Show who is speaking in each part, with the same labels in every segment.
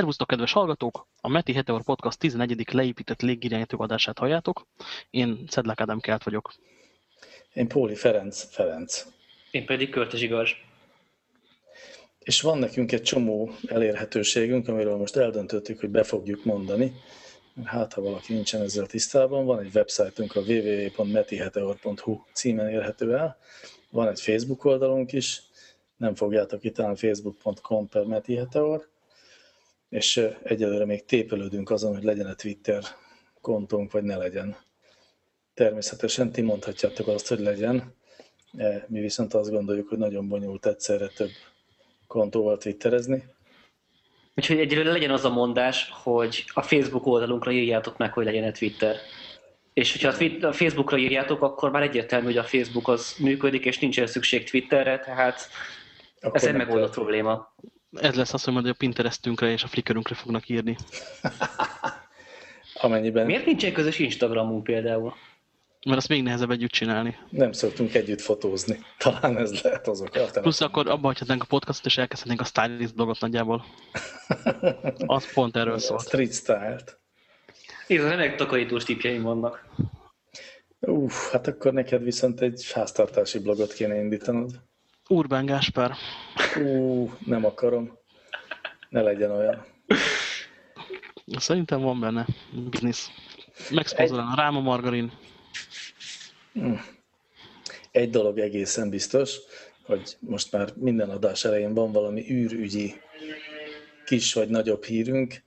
Speaker 1: Szervusztok, kedves hallgatók! A Meti Heteor Podcast 11. leépített légirányító adását halljátok. Én Szedlák Ádám Kelt vagyok.
Speaker 2: Én Póli Ferenc Ferenc.
Speaker 3: Én pedig Körtes Igaz.
Speaker 2: És van nekünk egy csomó elérhetőségünk, amiről most eldöntöttük, hogy be fogjuk mondani. Hát, ha valaki nincsen ezzel tisztában, van egy websájtunk, a www.metiheteor.hu címen érhető el. Van egy Facebook oldalunk is, nem fogjátok itt facebook.com per metiheteor és egyelőre még tépelődünk azon, hogy legyen-e Twitter kontónk, vagy ne legyen. Természetesen ti mondhatjátok azt, hogy legyen, mi viszont azt gondoljuk, hogy nagyon bonyolult egyszerre több kontóval twitterezni.
Speaker 3: Úgyhogy egyelőre legyen az a mondás, hogy a Facebook oldalunkra írjátok meg, hogy legyen-e Twitter. És hogyha a Facebookra írjátok, akkor már egyértelmű, hogy a Facebook az működik, és nincsen szükség Twitterre, tehát akkor ez egy megoldott probléma.
Speaker 1: Ez lesz azt, hogy majd a Pinterestünkre és a Flickrünkre fognak írni.
Speaker 2: Amennyiben...
Speaker 3: Miért nincsen közös Instagramunk például?
Speaker 1: Mert azt még nehezebb együtt csinálni.
Speaker 2: Nem szoktunk együtt fotózni. Talán ez lehet azok.
Speaker 1: Plusz akkor abba hagyhatnánk a podcastot, és elkezdhetnénk a stylist dolgot nagyjából. Az pont erről szól.
Speaker 2: Street style-t.
Speaker 3: Ez remek takarítós tipjeim vannak.
Speaker 2: Uff, hát akkor neked viszont egy háztartási blogot kéne indítanod.
Speaker 1: Urbán Gáspár.
Speaker 2: Ú, nem akarom. Ne legyen olyan.
Speaker 1: Szerintem van benne biznisz. Megszpozolán a ráma margarin.
Speaker 2: Hm. Egy dolog egészen biztos, hogy most már minden adás elején van valami űrügyi kis vagy nagyobb hírünk.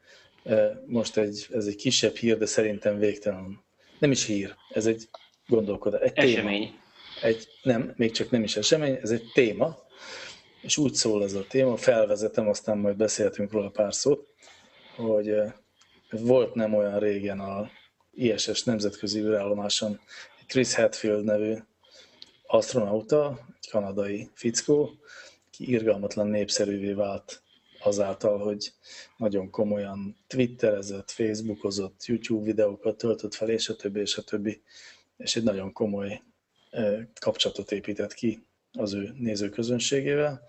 Speaker 2: Most egy, ez egy kisebb hír, de szerintem végtelen. Nem is hír, ez egy gondolkodás. Egy
Speaker 3: Esemény. Téma
Speaker 2: egy, nem, még csak nem is esemény, ez egy téma, és úgy szól ez a téma, felvezetem, aztán majd beszéltünk róla pár szót, hogy volt nem olyan régen a ISS nemzetközi űrállomáson Chris Hadfield nevű astronauta, egy kanadai fickó, ki irgalmatlan népszerűvé vált azáltal, hogy nagyon komolyan twitterezett, facebookozott, YouTube videókat töltött fel, és a többi, és a többi, és egy nagyon komoly kapcsolatot épített ki az ő nézőközönségével,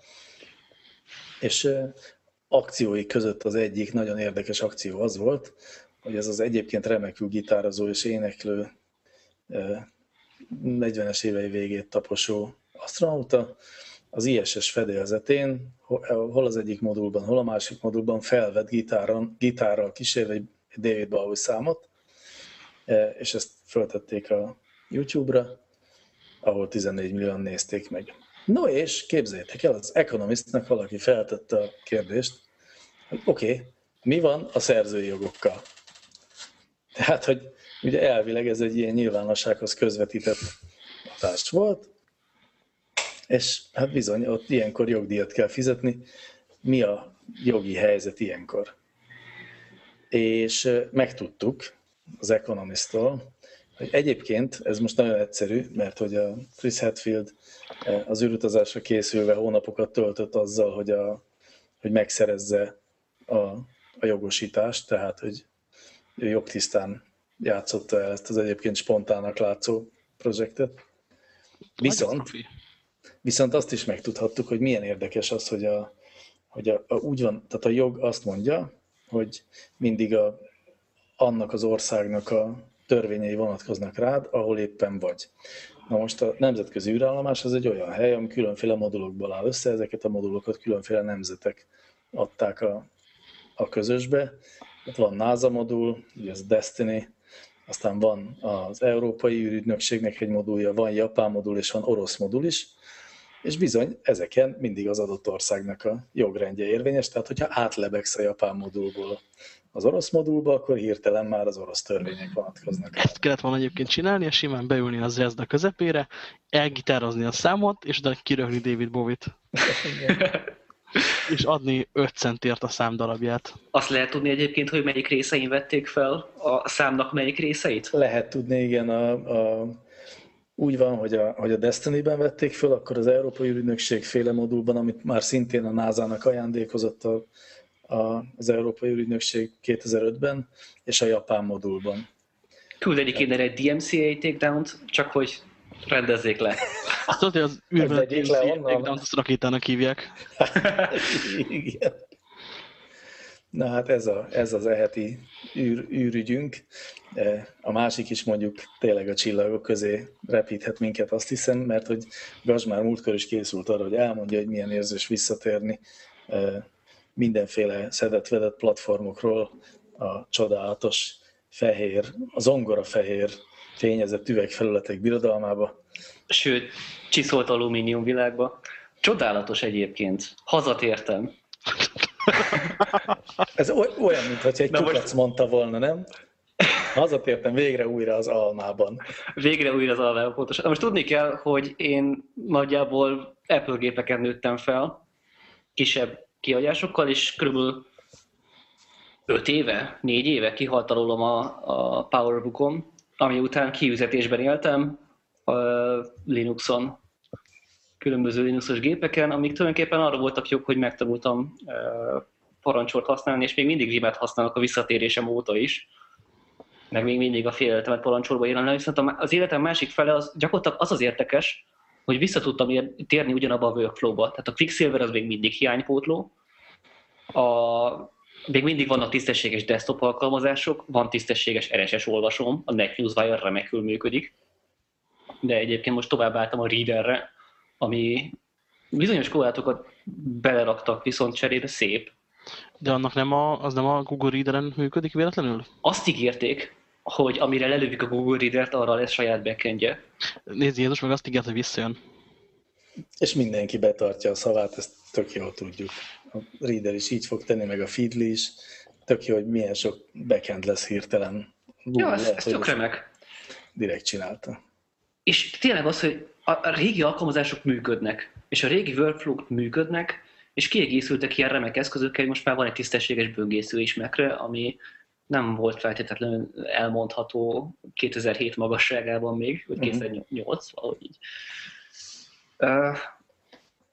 Speaker 2: és akciói között az egyik nagyon érdekes akció az volt, hogy ez az egyébként remekül gitározó és éneklő 40-es évei végét taposó astronauta az ISS fedélzetén, hol az egyik modulban, hol a másik modulban felvett gitáron, gitárral kísérve egy David Bowie számot, és ezt föltették a YouTube-ra, ahol 14 millióan nézték meg. No és képzeljétek el, az Economistnak valaki feltette a kérdést, hogy oké, okay, mi van a szerzői jogokkal? Tehát, hogy ugye elvileg ez egy ilyen nyilvánossághoz közvetített adást volt, és hát bizony, ott ilyenkor jogdíjat kell fizetni. Mi a jogi helyzet ilyenkor? És megtudtuk az Economist-tól, hogy egyébként ez most nagyon egyszerű, mert hogy a Chris Hadfield e, az űrutazásra készülve hónapokat töltött azzal, hogy, a, hogy megszerezze a, a jogosítást, tehát hogy ő jogtisztán játszotta el ezt az egyébként spontának látszó projektet. Viszont, viszont azt is megtudhattuk, hogy milyen érdekes az, hogy, a, hogy a, a, úgy van, tehát a jog azt mondja, hogy mindig a, annak az országnak a törvényei vonatkoznak rád, ahol éppen vagy. Na most a nemzetközi űrállomás az egy olyan hely, ami különféle modulokból áll össze, ezeket a modulokat különféle nemzetek adták a, a közösbe. Ott van NASA modul, ugye ez Destiny, aztán van az Európai űrügynökségnek egy modulja, van Japán modul és van orosz modul is, és bizony ezeken mindig az adott országnak a jogrendje érvényes, tehát hogyha átlebegsz a japán modulból az orosz modulba, akkor hirtelen már az orosz törvények vonatkoznak.
Speaker 1: Ezt kellett volna egyébként csinálni, és simán beülni az Zezda közepére, elgitározni a számot, és utána kiröhni David Bowie-t. és adni 5 centért a szám darabját.
Speaker 3: Azt lehet tudni egyébként, hogy melyik részein vették fel a számnak melyik részeit?
Speaker 2: Lehet tudni, igen. A, a, úgy van, hogy a, hogy a Destiny-ben vették fel, akkor az Európai Ügynökség féle modulban, amit már szintén a NASA-nak ajándékozott a az Európai Ügynökség 2005-ben, és a japán modulban.
Speaker 3: Küldeni innen egy DMCA takedown csak hogy rendezzék le.
Speaker 1: Tudod, hogy az űrben DMCA takedown azt rakétának hívják.
Speaker 2: Igen. Na hát ez, a, ez az eheti űr, űrügyünk. E, a másik is mondjuk tényleg a csillagok közé repíthet minket, azt hiszem, mert hogy Gazs már múltkor is készült arra, hogy elmondja, hogy milyen érzés visszatérni e, mindenféle szedett-vedett platformokról a csodálatos fehér, az zongora fehér fényezett üvegfelületek birodalmába.
Speaker 3: Sőt, csiszolt alumínium világba. Csodálatos egyébként. Hazatértem.
Speaker 2: Ez olyan, mintha egy kukac most... mondta volna, nem? Hazatértem végre újra az almában.
Speaker 3: Végre újra az almában, pontosan. Most tudni kell, hogy én nagyjából Apple gépeken nőttem fel, kisebb kiadásokkal, és körülbelül 5 éve, 4 éve kihalt alulom a, a PowerBookom, ami után kiüzetésben éltem a Linuxon, különböző Linuxos gépeken, amik tulajdonképpen arra voltak jók, hogy megtanultam parancsort használni, és még mindig Vimet használok a visszatérésem óta is, meg még mindig a féleltemet parancsorba jelenleg, viszont az életem másik fele az gyakorlatilag az az értekes, hogy vissza tudtam térni ugyanabba a workflow-ba. Tehát a Quicksilver az még mindig hiánypótló, a, még mindig vannak tisztességes desktop alkalmazások, van tisztességes RSS olvasom, a NetNewsWire remekül működik, de egyébként most továbbálltam a Readerre, ami bizonyos korlátokat beleraktak, viszont cserébe szép.
Speaker 1: De annak nem a, az nem a Google Readeren működik véletlenül?
Speaker 3: Azt ígérték, hogy amire lelövik a Google Reader-t, arra lesz saját backendje.
Speaker 1: Nézd, Jézus meg azt ígért, hogy visszajön.
Speaker 2: És mindenki betartja a szavát, ezt tök jól tudjuk. A Reader is így fog tenni, meg a Feedly is. Tök jó, hogy milyen sok backend lesz hirtelen.
Speaker 3: Google ja, ez, lehet, ez tök remek.
Speaker 2: Direkt csinálta.
Speaker 3: És tényleg az, hogy a régi alkalmazások működnek, és a régi workflow működnek, és kiegészültek ilyen remek eszközökkel, most már van egy tisztességes böngésző is mekre, ami nem volt feltétlenül elmondható 2007 magasságában még, vagy 2008, mhm. valahogy így. Uh,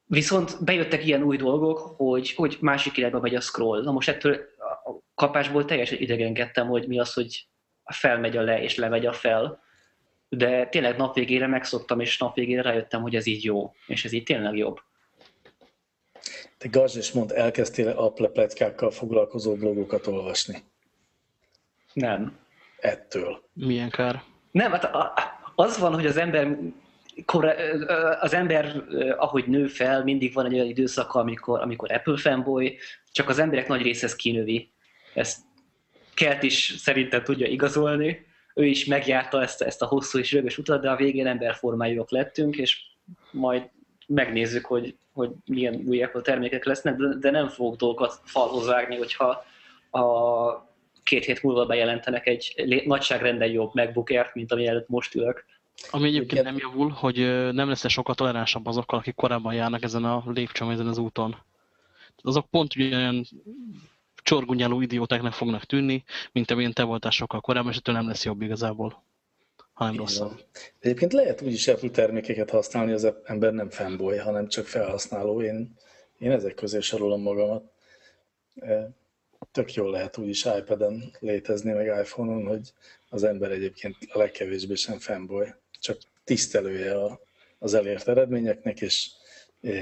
Speaker 3: viszont bejöttek ilyen új dolgok, hogy, hogy másik irányba megy a scroll. Na most ettől a kapásból teljesen idegenkedtem, hogy mi az, hogy felmegy a le és lemegy a fel, de tényleg nap végére megszoktam, és nap végére rájöttem, hogy ez így jó, és ez így tényleg jobb.
Speaker 2: Te Gazs és mond, elkezdtél Apple pletykákkal foglalkozó blogokat olvasni?
Speaker 3: Nem.
Speaker 2: Ettől.
Speaker 1: Milyen kár?
Speaker 3: Nem, hát az van, hogy az ember az ember, ahogy nő fel, mindig van egy olyan időszaka, amikor, amikor Apple fanboy, csak az emberek nagy része ezt kinövi. Ezt Kelt is szerintem tudja igazolni. Ő is megjárta ezt, ezt a hosszú és rögös utat, de a végén emberformájúak lettünk, és majd megnézzük, hogy, hogy milyen új Apple termékek lesznek, de nem fogok dolgokat falhoz vágni, hogyha a két hét múlva bejelentenek egy nagyságrenden jobb MacBook Air-t, mint ami előtt most ülök.
Speaker 1: Ami egyébként nem javul, hogy nem lesz -e sokkal toleránsabb azokkal, akik korábban járnak ezen a lépcsőn, ezen az úton. Azok pont ugyanolyan csorgunyáló idiótáknak fognak tűnni, mint amilyen te voltál sokkal korábban, és ettől nem lesz jobb igazából, hanem rosszabb.
Speaker 2: Egyébként lehet úgyis Apple termékeket használni, az ember nem fanboy, hanem csak felhasználó. Én, én ezek közé sorolom magamat. Tök jól lehet úgyis iPad-en létezni, meg iPhone-on, hogy az ember egyébként a legkevésbé sem fanboy csak tisztelője a, az elért eredményeknek, és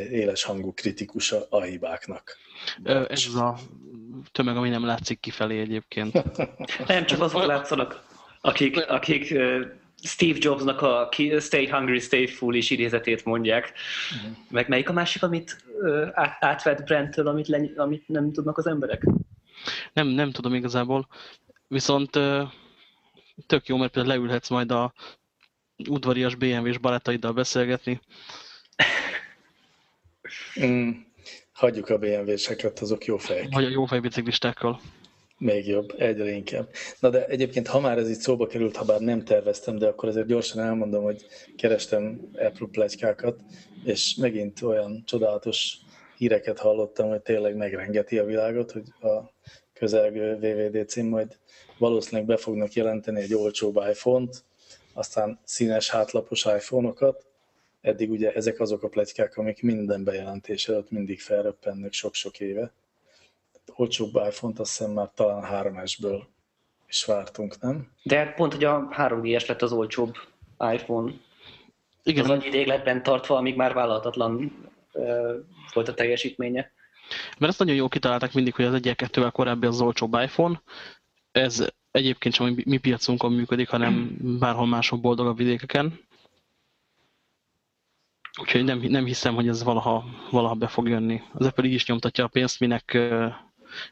Speaker 2: éles hangú kritikusa a hibáknak.
Speaker 1: Ez az a tömeg, ami nem látszik kifelé egyébként.
Speaker 3: nem, csak azok látszanak, akik, akik Steve Jobsnak a Stay Hungry, Stay Foolish idézetét mondják. Uh-huh. Meg melyik a másik, amit átvett Brandtől, amit, le, amit nem tudnak az emberek?
Speaker 1: Nem, nem tudom igazából. Viszont tök jó, mert például leülhetsz majd a udvarias BMW-s barátaiddal beszélgetni.
Speaker 2: Mm, hagyjuk a BMW-seket, azok jó fejek.
Speaker 1: Vagy a jó fejbiciklistákkal.
Speaker 2: Még jobb, egyre inkább. Na de egyébként, ha már ez itt szóba került, ha bár nem terveztem, de akkor azért gyorsan elmondom, hogy kerestem Apple plegykákat, és megint olyan csodálatos híreket hallottam, hogy tényleg megrengeti a világot, hogy a közelgő VVDC majd valószínűleg be fognak jelenteni egy olcsóbb iPhone-t, aztán színes hátlapos iPhone-okat. Eddig ugye ezek azok a pletykák, amik minden bejelentés előtt mindig felröppennek sok-sok éve. Olcsóbb iPhone-t azt hiszem már talán 3S-ből is vártunk, nem?
Speaker 3: De hát pont, hogy a 3GS lett az olcsóbb iPhone. Igen. Az annyi ideig lett bent tartva, amíg már vállalhatatlan volt a teljesítménye.
Speaker 1: Mert ezt nagyon jól kitalálták mindig, hogy az 1 2 korábbi az olcsóbb iPhone. Ez egyébként sem mi piacunkon működik, hanem bárhol máshol boldogabb vidékeken. Úgyhogy nem, nem hiszem, hogy ez valaha, valaha be fog jönni. Az Apple így is nyomtatja a pénzt, minek,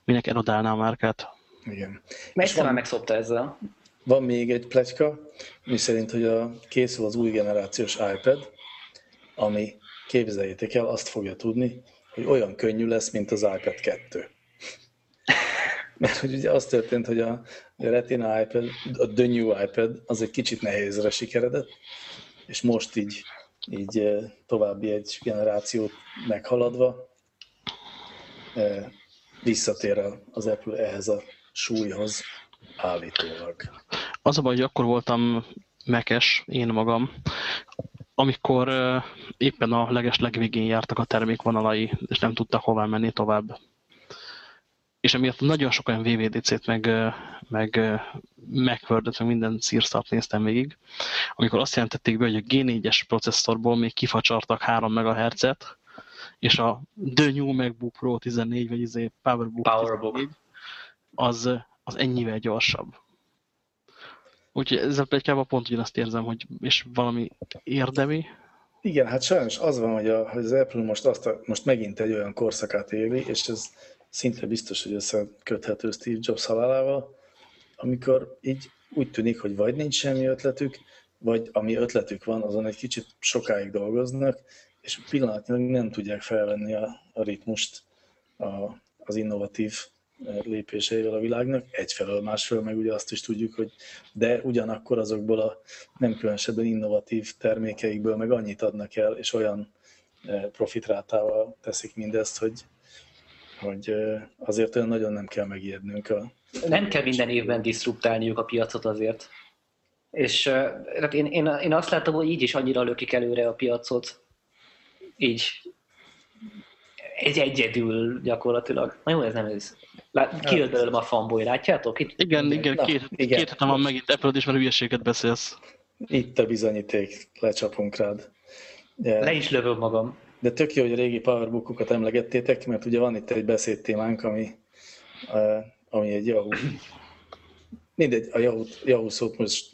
Speaker 1: minek erodálná a márkát.
Speaker 2: Igen.
Speaker 3: Mert van, megszopta ezzel.
Speaker 2: Van még egy pletyka, mi szerint, hogy a, készül az új generációs iPad, ami képzeljétek el, azt fogja tudni, hogy olyan könnyű lesz, mint az iPad 2. Mert hogy ugye az történt, hogy a, Retina iPad, a The New iPad, az egy kicsit nehézre sikeredett, és most így, így eh, további egy generációt meghaladva eh, visszatér az Apple ehhez a súlyhoz állítólag.
Speaker 1: Az a baj, hogy akkor voltam mekes, én magam, amikor éppen a leges legvégén jártak a termékvonalai, és nem tudtak hová menni tovább. És emiatt nagyon sok olyan VVDC-t, meg, meg macword meg minden szírszart néztem végig, amikor azt jelentették be, hogy a G4-es processzorból még kifacsartak 3 MHz-et, és a The New MacBook Pro 14, vagy izé PowerBook,
Speaker 3: PowerBook. 14,
Speaker 1: az, az ennyivel gyorsabb. Úgyhogy ezzel plegykában pont ugyanazt érzem, hogy és valami érdemi.
Speaker 2: Igen, hát sajnos az van, hogy, a, hogy az Apple most, azt a, most megint egy olyan korszakát éli, és ez szinte biztos, hogy összeköthető Steve Jobs halálával, amikor így úgy tűnik, hogy vagy nincs semmi ötletük, vagy ami ötletük van, azon egy kicsit sokáig dolgoznak, és pillanatnyilag nem tudják felvenni a, a ritmust a, az innovatív lépéseivel a világnak, egyfelől, másfelől meg ugye azt is tudjuk, hogy de ugyanakkor azokból a nem különösebben innovatív termékeikből meg annyit adnak el, és olyan e, profitrátával teszik mindezt, hogy, hogy e, azért olyan nagyon nem kell megijednünk. A...
Speaker 3: Nem kell minden évben diszruptálniuk a piacot azért. És hát én, én, én azt látom, hogy így is annyira lökik előre a piacot, így egy egyedül gyakorlatilag. Na jó, ez nem ez. Kijött belőlem a fanboy, látjátok?
Speaker 1: Itt, igen, igen, Na, két, igen. két hetem van megint Apple-od is, mert hülyeséget beszélsz.
Speaker 2: Itt a bizonyíték, lecsapunk rád.
Speaker 3: De, Le is lövöm magam.
Speaker 2: De tök jó, hogy a régi powerbookokat emlegettétek, mert ugye van itt egy beszédtémánk, ami, ami egy Yahoo. Mindegy, a Yahoo, Yahoo szót most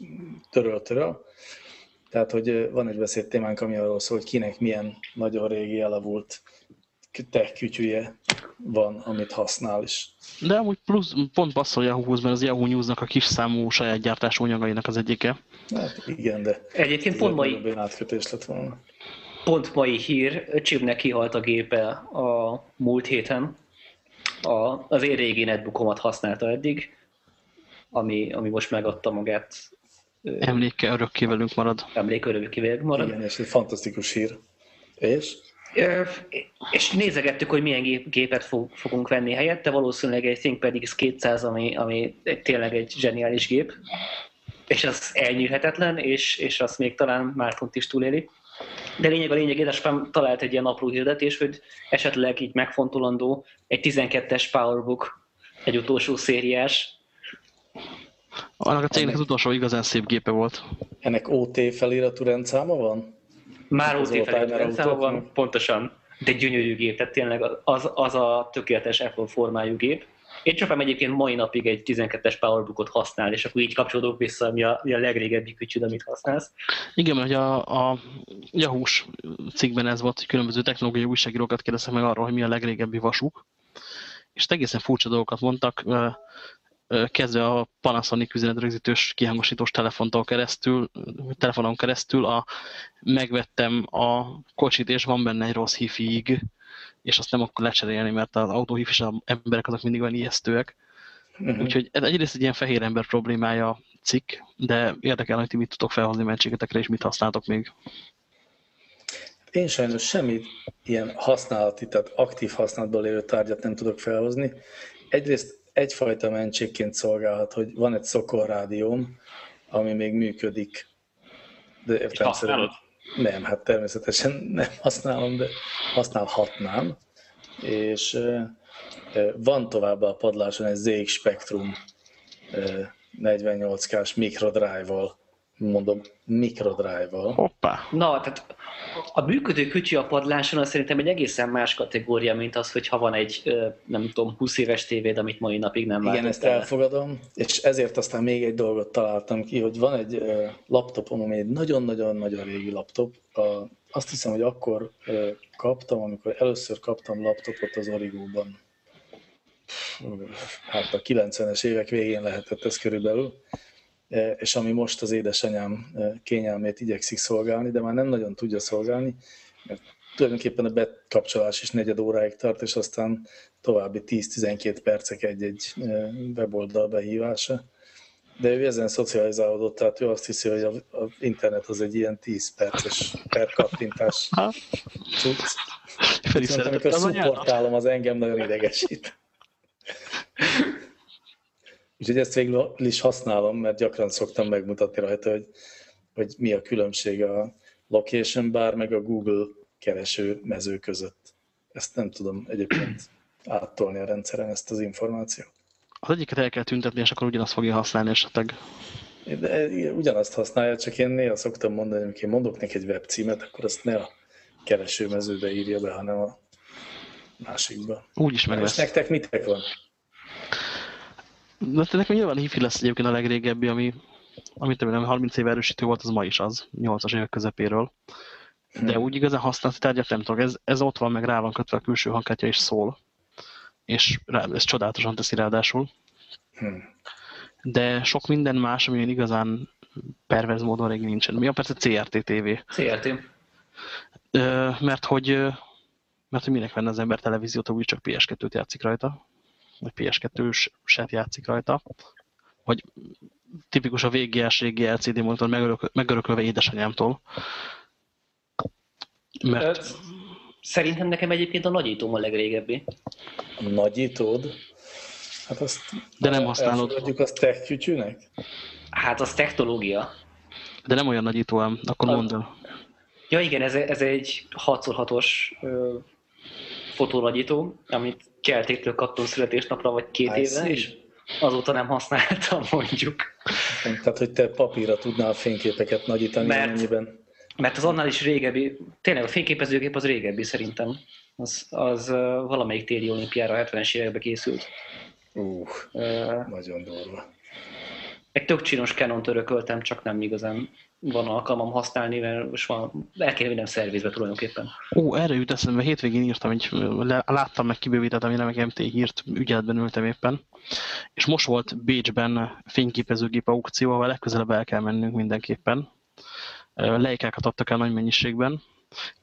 Speaker 2: töröl, töröl. Tehát, hogy van egy beszédtémánk, ami arról szól, hogy kinek milyen nagyon régi elavult tech kütyüje van, amit használ is.
Speaker 1: De amúgy plusz, pont passzol Yahoo-hoz, mert az Yahoo News-nak a kis számú saját gyártású anyagainak az egyike.
Speaker 2: Hát igen, de
Speaker 3: Egyébként pont mai...
Speaker 2: átkötés lett volna.
Speaker 3: Pont mai hír, öcsimnek kihalt a gépe a múlt héten. A, az én régi netbookomat használta eddig, ami, ami most megadta magát.
Speaker 1: Emléke örökké velünk marad.
Speaker 3: Emléke örökké velünk marad.
Speaker 2: Igen, és egy fantasztikus hír. És?
Speaker 3: És nézegettük, hogy milyen gépet fogunk venni helyette, valószínűleg egy ThinkPad X200, ami, ami tényleg egy zseniális gép, és az elnyűhetetlen, és, és azt még talán Mártont is túléli. De lényeg a lényeg, édesapám talált egy ilyen apró hirdetés, hogy esetleg így megfontolandó egy 12-es Powerbook, egy utolsó szériás.
Speaker 1: Annak a cégnek az utolsó igazán szép gépe volt.
Speaker 2: Ennek OT feliratú rendszáma van?
Speaker 3: Már OT felületrendszám van, pontosan, de gyönyörű gép, tehát tényleg az, az a tökéletes Apple formájú gép. Én csapám egyébként mai napig egy 12-es Powerbookot használ, és akkor így kapcsolódok vissza, mi a, mi a legrégebbi kütyüd, amit használsz.
Speaker 1: Igen, mert a, a Yahoo-s cikkben ez volt, hogy különböző technológiai újságírókat kérdeztek meg arról, hogy mi a legrégebbi vasuk, és egészen furcsa dolgokat mondtak kezdve a Panasonic üzenetrögzítős kihangosítós telefontól keresztül, telefonon keresztül a, megvettem a kocsit, és van benne egy rossz hifiig, és azt nem akkor lecserélni, mert az autóhifis emberek azok mindig olyan ijesztőek. Uh -huh. Úgyhogy ez egyrészt egy ilyen fehér ember problémája cikk, de érdekel, hogy ti mit tudtok felhozni mentségetekre, és mit használtok még.
Speaker 2: Én sajnos semmit ilyen használati, tehát aktív használatban lévő tárgyat nem tudok felhozni. Egyrészt egyfajta mentségként szolgálhat, hogy van egy szokorrádióm, ami még működik.
Speaker 3: De értem
Speaker 2: Nem, hát természetesen nem használom, de használhatnám. És van továbbá a padláson egy ZX Spectrum 48K-s microdrive-val mondom, microdrive-val.
Speaker 1: Hoppá.
Speaker 3: Na, tehát a működő kütyű a padláson az szerintem egy egészen más kategória, mint az, hogy ha van egy, nem tudom, 20 éves tévéd, amit mai napig nem
Speaker 2: Igen, ezt elfogadom, és ezért aztán még egy dolgot találtam ki, hogy van egy laptopom, ami egy nagyon-nagyon-nagyon régi laptop. Azt hiszem, hogy akkor kaptam, amikor először kaptam laptopot az Origóban. Hát a 90-es évek végén lehetett ez körülbelül és ami most az édesanyám e, kényelmét igyekszik szolgálni, de már nem nagyon tudja szolgálni, mert tulajdonképpen a bekapcsolás is negyed óráig tart, és aztán további 10-12 percek egy-egy e, weboldal behívása. De ő ezen szocializálódott, tehát ő azt hiszi, hogy az internet az egy ilyen 10 perces per kattintás cucc. Viszont amikor szupportálom, az engem nagyon idegesít. Úgyhogy ezt végül is használom, mert gyakran szoktam megmutatni rajta, hogy, hogy mi a különbség a location bar meg a Google kereső mező között. Ezt nem tudom egyébként áttolni a rendszeren ezt az információt.
Speaker 1: Az egyiket el kell tüntetni, és akkor ugyanazt fogja használni esetleg.
Speaker 2: De ugyanazt használja, csak én néha szoktam mondani, hogy én mondok neki egy webcímet, akkor azt ne a keresőmezőbe írja be, hanem a másikba.
Speaker 1: Úgy is meg. És
Speaker 2: nektek mitek van?
Speaker 1: De nekem nyilván hifi lesz egyébként a legrégebbi, ami, amit nem 30 éve erősítő volt, az ma is az, 8-as évek közepéről. De hmm. úgy igazán használati tárgyat nem tudok. Ez, ez ott van, meg rá van kötve a külső hangkártya, és szól. És rá, ez csodálatosan teszi ráadásul. Hmm. De sok minden más, ami igazán perverz módon régi nincsen. Mi a persze CRT TV?
Speaker 3: CRT.
Speaker 1: Ö, mert hogy mert hogy minek venne az ember televíziót, úgy csak PS2-t játszik rajta vagy PS2-set játszik rajta, vagy tipikus a VGS régi LCD monitor megörök, megörökölve édesanyámtól.
Speaker 3: Mert... Szerintem nekem egyébként a nagyítóm a legrégebbi.
Speaker 2: Nagyítód? Hát azt
Speaker 1: De nem használod.
Speaker 2: Elfogadjuk azt tech
Speaker 3: Hát az technológia.
Speaker 1: De nem olyan nagyító ám, akkor a... mondd el.
Speaker 3: Ja igen, ez, ez egy 6x6-os fotónagyító, amit keltétől kaptam születésnapra, vagy két I éve, see. és azóta nem használtam, mondjuk.
Speaker 2: Tehát, hogy te papírra tudnál fényképeket nagyítani
Speaker 3: mert, mennyiben? Mert az annál is régebbi, tényleg a fényképezőgép az régebbi szerintem. Az, az valamelyik téli olimpiára 70-es években készült.
Speaker 2: Uh, uh, nagyon durva.
Speaker 3: Egy tök csinos canon örököltem, csak nem igazán van alkalmam használni, mert most van, el kéne minden szervizbe tulajdonképpen.
Speaker 1: Ó, erre jut eszembe, hétvégén írtam, egy, láttam meg kibővítettem, én meg MT írt, ügyeletben ültem éppen, és most volt Bécsben fényképezőgép aukció, ahol legközelebb el kell mennünk mindenképpen. Leikákat adtak el nagy mennyiségben,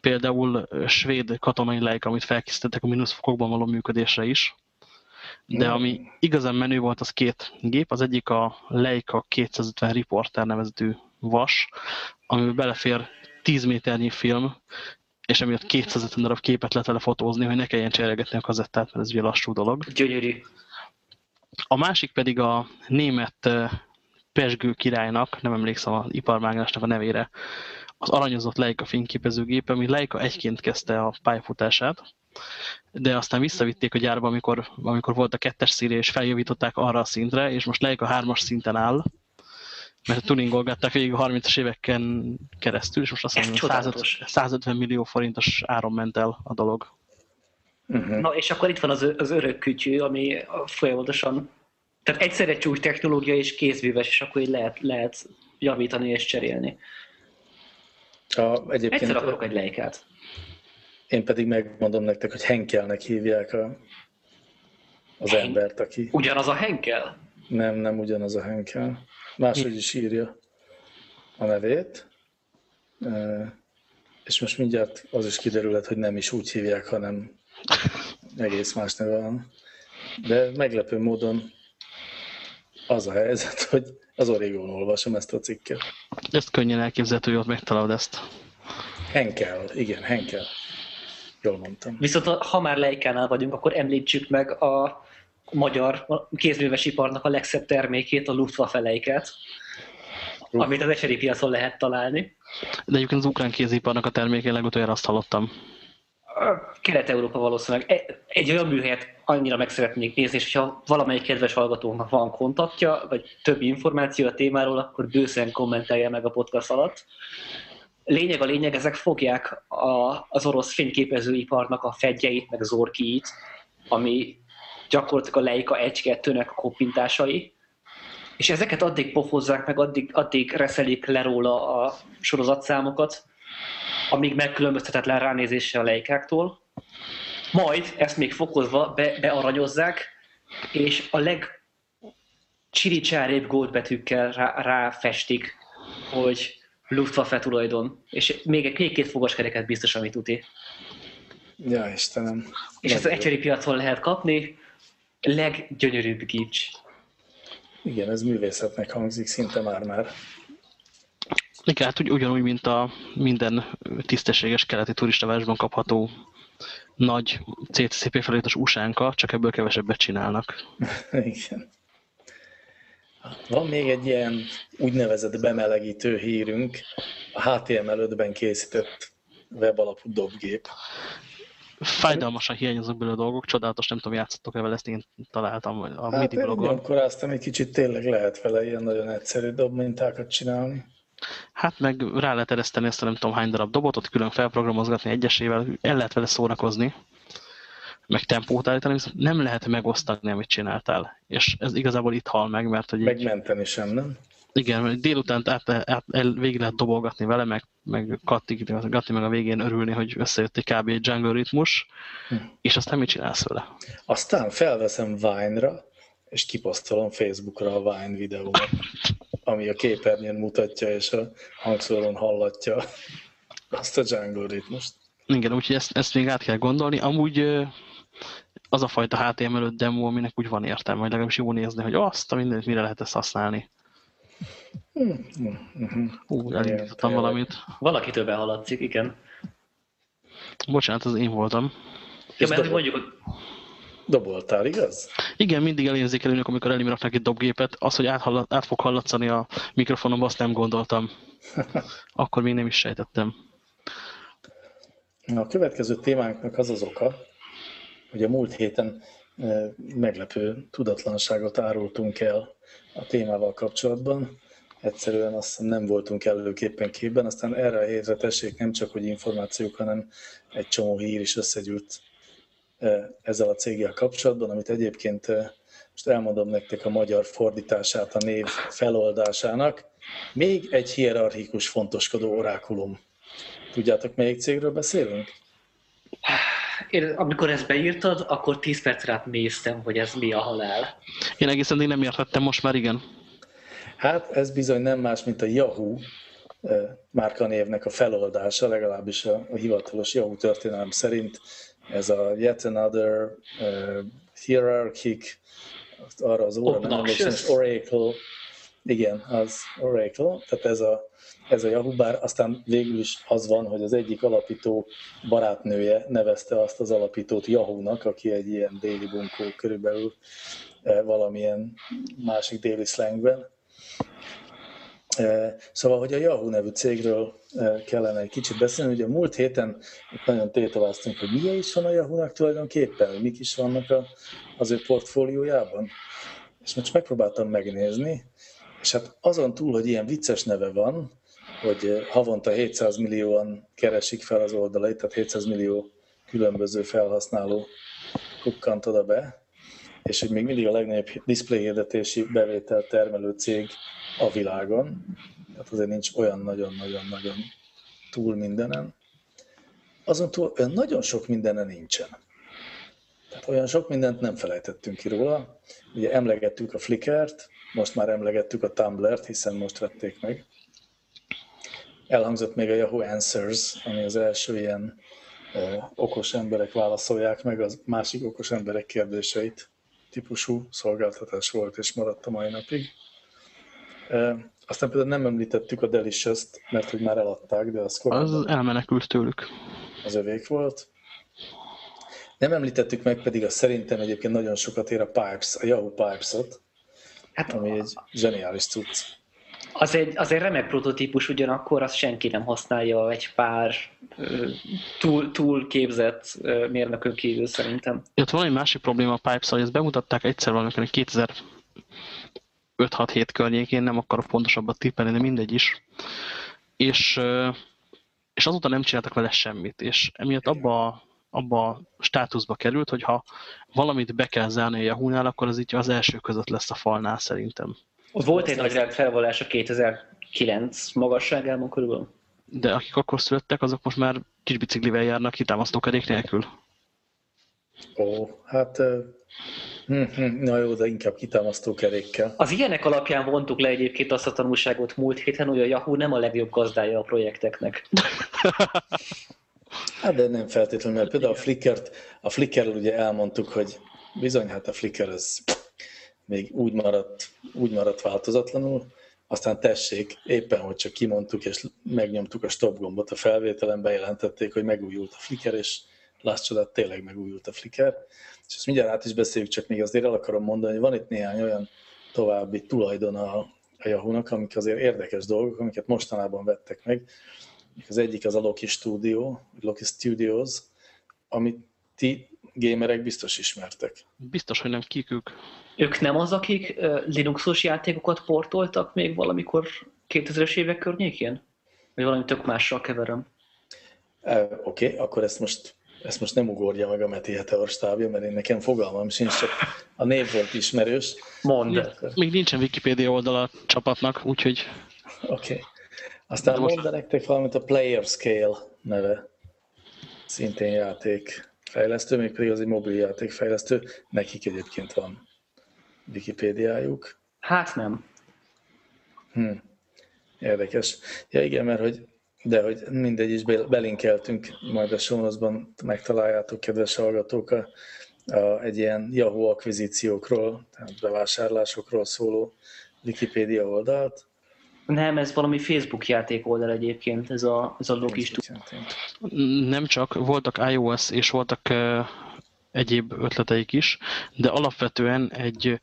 Speaker 1: például svéd katonai lejka, amit felkészítettek a mínuszfokokban való működésre is, de ami igazán menő volt, az két gép. Az egyik a Leica 250 Reporter nevezetű vas, amiben belefér 10 méternyi film, és emiatt 250 darab képet lehet vele fotózni, hogy ne kelljen cserélgetni a kazettát, mert ez ugye lassú dolog.
Speaker 3: Gyönyörű.
Speaker 1: A másik pedig a német Pesgő királynak, nem emlékszem az iparmágnásnak a nevére, az aranyozott Leica fényképezőgépe, ami Leica egyként kezdte a pályafutását, de aztán visszavitték a gyárba, amikor, amikor volt a kettes szíri, és feljavították arra a szintre, és most Leica hármas szinten áll, mert tuningolgatták végig a 30-as éveken keresztül, és most azt mondom, 150, 150 millió forintos áron ment el a dolog.
Speaker 3: Uh-huh. Na, és akkor itt van az, az örök kütyű, ami folyamatosan, tehát egyszerre csúcs technológia és kézműves, és akkor így lehet, lehet javítani és cserélni.
Speaker 2: A, egyébként
Speaker 3: Egyszer akarok egy lejkát.
Speaker 2: Én pedig megmondom nektek, hogy Henkelnek hívják a, az Hen- embert, aki...
Speaker 3: Ugyanaz a Henkel?
Speaker 2: Nem, nem ugyanaz a Henkel. Máshogy is írja a nevét. És most mindjárt az is kiderülhet, hogy nem is úgy hívják, hanem egész más neve van. De meglepő módon az a helyzet, hogy az Origón olvasom ezt a cikket.
Speaker 1: Ezt könnyen elképzelhető, hogy ott megtalálod ezt.
Speaker 2: Henkel, igen, Henkel. Jól mondtam.
Speaker 3: Viszont ha már Leikánál vagyunk, akkor említsük meg a magyar kézműves iparnak a legszebb termékét, a Luftwaffe leiket, amit az eseri piacon lehet találni.
Speaker 1: De egyébként az ukrán kéziparnak a termékén legutoljára azt hallottam.
Speaker 3: Kelet-Európa valószínűleg e- egy olyan műhelyet annyira meg szeretnék nézni, és ha valamelyik kedves hallgatónak van kontaktja, vagy több információ a témáról, akkor bőszen kommentelje meg a podcast alatt. Lényeg a lényeg, ezek fogják a, az orosz fényképezőiparnak a fedjeit, meg zorkiit, ami gyakorlatilag a Leica 1-2-nek a koppintásai, és ezeket addig pofozzák meg, addig, addig reszelik le róla a sorozatszámokat, amíg megkülönböztetetlen ránézéssel a leikáktól. Majd ezt még fokozva be, bearanyozzák, és a leg csiricsárébb gótbetűkkel rá, ráfestik, hogy Luftwaffe tulajdon. És még, még két fogaskereket biztos, amit tuti.
Speaker 2: Ja, Istenem.
Speaker 3: És ezt az egyszerű piacon lehet kapni, leggyönyörűbb gics.
Speaker 2: Igen, ez művészetnek hangzik szinte már-már.
Speaker 1: Igen, hát ugy, ugyanúgy, mint a minden tisztességes keleti turistavásban kapható nagy CCP feliratos usánka, csak ebből kevesebbet csinálnak.
Speaker 2: Igen. Van még egy ilyen úgynevezett bemelegítő hírünk, a HTML5-ben készített webalapú dobgép.
Speaker 1: Fájdalmasan hiányoznak belőle dolgok, csodálatos, nem tudom, játszottok-e vele, ezt én találtam a hát MIDI blogon.
Speaker 2: Akkor aztán egy kicsit tényleg lehet vele ilyen nagyon egyszerű dobmintákat csinálni.
Speaker 1: Hát meg rá lehet ereszteni ezt a nem tudom hány darab dobotot, külön felprogramozgatni egyesével, el lehet vele szórakozni, meg tempót állítani, viszont nem lehet megosztani, amit csináltál. És ez igazából itt hal meg, mert hogy
Speaker 2: Megmenteni sem, nem?
Speaker 1: Igen, délután át, át, el, végig lehet dobolgatni vele, meg, meg kattigatni, meg a végén örülni, hogy összejött egy kb. egy jungle ritmus, hm. és aztán mit csinálsz vele?
Speaker 2: Aztán felveszem Vine-ra, és kiposztolom Facebookra a Vine videómat, ami a képernyőn mutatja, és a hangszoron hallatja azt a jungle ritmust.
Speaker 1: Igen, úgyhogy ezt, ezt még át kell gondolni. Amúgy az a fajta HTML5 demo, aminek úgy van értelme, hogy legalábbis jó nézni, hogy azt a mindent mire lehet ezt használni. Ú, elindítottam valamit.
Speaker 3: Valaki többen haladszik, igen.
Speaker 1: Bocsánat, az én voltam.
Speaker 3: Ja, mert mondjuk, hogy
Speaker 2: Doboltál, igaz?
Speaker 1: Igen, mindig elérzékelőnek, amikor elém raknak egy dobgépet. Az, hogy át, át fog hallatszani a mikrofonom, azt nem gondoltam. Akkor még nem is sejtettem.
Speaker 2: A következő témánknak az az oka, hogy a múlt héten meglepő tudatlanságot árultunk el a témával kapcsolatban. Egyszerűen azt nem voltunk előképpen képben, aztán erre a hétre tessék nem csak, hogy információk, hanem egy csomó hír is összegyűlt ezzel a céggel kapcsolatban, amit egyébként most elmondom nektek a magyar fordítását a név feloldásának. Még egy hierarchikus fontoskodó orákulum. Tudjátok, melyik cégről beszélünk?
Speaker 3: Én, amikor ezt beírtad, akkor 10 percre át néztem, hogy ez mi a halál.
Speaker 1: Én egészen én nem értettem, most már igen.
Speaker 2: Hát ez bizony nem más, mint a Yahoo márkanévnek a feloldása, legalábbis a, a hivatalos Yahoo történelem szerint. Ez a Yet Another uh, Hierarchic, arra az óra nem emlékszem, Oracle, igen, az Oracle, tehát ez a ez a Yahoo, bár aztán végül is az van, hogy az egyik alapító barátnője nevezte azt az alapítót Yahoo-nak, aki egy ilyen déli bunkó körülbelül eh, valamilyen másik déli slangben. Szóval, hogy a Yahoo nevű cégről kellene egy kicsit beszélni. Ugye a múlt héten nagyon tétováztunk, hogy milyen is van a Yahoo-nak tulajdonképpen, hogy mik is vannak a, az ő portfóliójában. És most megpróbáltam megnézni, és hát azon túl, hogy ilyen vicces neve van, hogy havonta 700 millióan keresik fel az oldalait, tehát 700 millió különböző felhasználó kukkant oda be, és hogy még mindig a legnagyobb display hirdetési bevétel termelő cég a világon, tehát azért nincs olyan nagyon-nagyon-nagyon túl mindenen. Azon túl olyan nagyon sok mindenen nincsen. Tehát olyan sok mindent nem felejtettünk ki róla. Ugye emlegettük a Flickr-t, most már emlegettük a Tumblr-t, hiszen most vették meg. Elhangzott még a Yahoo Answers, ami az első ilyen okos emberek válaszolják meg az másik okos emberek kérdéseit típusú szolgáltatás volt, és maradt a mai napig. Aztán például nem említettük a delicious mert hogy már eladták, de az
Speaker 1: korábban... Az elmenekült tőlük.
Speaker 2: Az övék volt. Nem említettük meg pedig a szerintem egyébként nagyon sokat ér a Pipes, a Yahoo Pipes-ot, hát, ami egy zseniális cucc.
Speaker 3: Az egy, az egy remek prototípus, ugyanakkor azt senki nem használja egy pár túl, túl képzett mérnökön kívül szerintem.
Speaker 1: Jött van egy másik probléma a pipes hogy ezt bemutatták egyszer valamikor 2005-6-7 környékén, nem akarok pontosabbat tippelni, de mindegy is. És, és azóta nem csináltak vele semmit, és emiatt abba, abba a státuszba került, hogy ha valamit be kell zárni a Yahoo-nál, akkor az így az első között lesz a falnál szerintem.
Speaker 3: Volt egy nagy felvallás a 2009 magasságában körülbelül.
Speaker 1: De akik akkor születtek, azok most már kis biciklivel járnak kitámasztókerék nélkül.
Speaker 2: Ó, hát hm, hm, na jó, de inkább kitámasztókerékkel.
Speaker 3: Az ilyenek alapján vontuk le egyébként azt a tanulságot múlt héten, hogy a Yahoo nem a legjobb gazdája a projekteknek.
Speaker 2: Hát de nem feltétlenül, mert például a Flickr-t, a flickr ugye elmondtuk, hogy bizony, hát a Flickr az még úgy maradt, úgy maradt változatlanul, aztán tessék, éppen, hogy csak kimondtuk és megnyomtuk a stop gombot a felvételen, bejelentették, hogy megújult a Flickr, és láss csodát, tényleg megújult a Flickr. És ezt mindjárt át is beszéljük, csak még azért el akarom mondani, hogy van itt néhány olyan további tulajdon a, a Yahoo-nak, amik azért érdekes dolgok, amiket mostanában vettek meg. Az egyik az a Loki Studio, Loki Studios, amit ti gamerek biztos ismertek.
Speaker 1: Biztos, hogy nem kik ők.
Speaker 3: Nem az, akik Linuxos játékokat portoltak még valamikor 2000-es évek környékén? Vagy valami tök mással keverem?
Speaker 2: Oké, okay, akkor ezt most, ezt most nem ugorja meg a Meti Heteor stábja, mert én nekem fogalmam sincs, csak a név volt ismerős.
Speaker 3: Mondd.
Speaker 1: Még nincsen Wikipedia oldala a csapatnak, úgyhogy...
Speaker 2: Oké. Okay. Aztán most... mondd nektek valamit a Player Scale neve. Szintén játék fejlesztő, még pedig az egy mobil fejlesztő. Nekik egyébként van Wikipédiájuk.
Speaker 3: Hát nem.
Speaker 2: Hm. Érdekes. Ja igen, mert hogy de hogy mindegy is belinkeltünk, majd a sonozban megtaláljátok, kedves hallgatók, a, a, egy ilyen Yahoo akvizíciókról, tehát bevásárlásokról szóló Wikipédia oldalt.
Speaker 3: Nem, ez valami Facebook játék oldal egyébként, ez a, ez a logis.
Speaker 1: Nem csak, voltak iOS és voltak egyéb ötleteik is, de alapvetően egy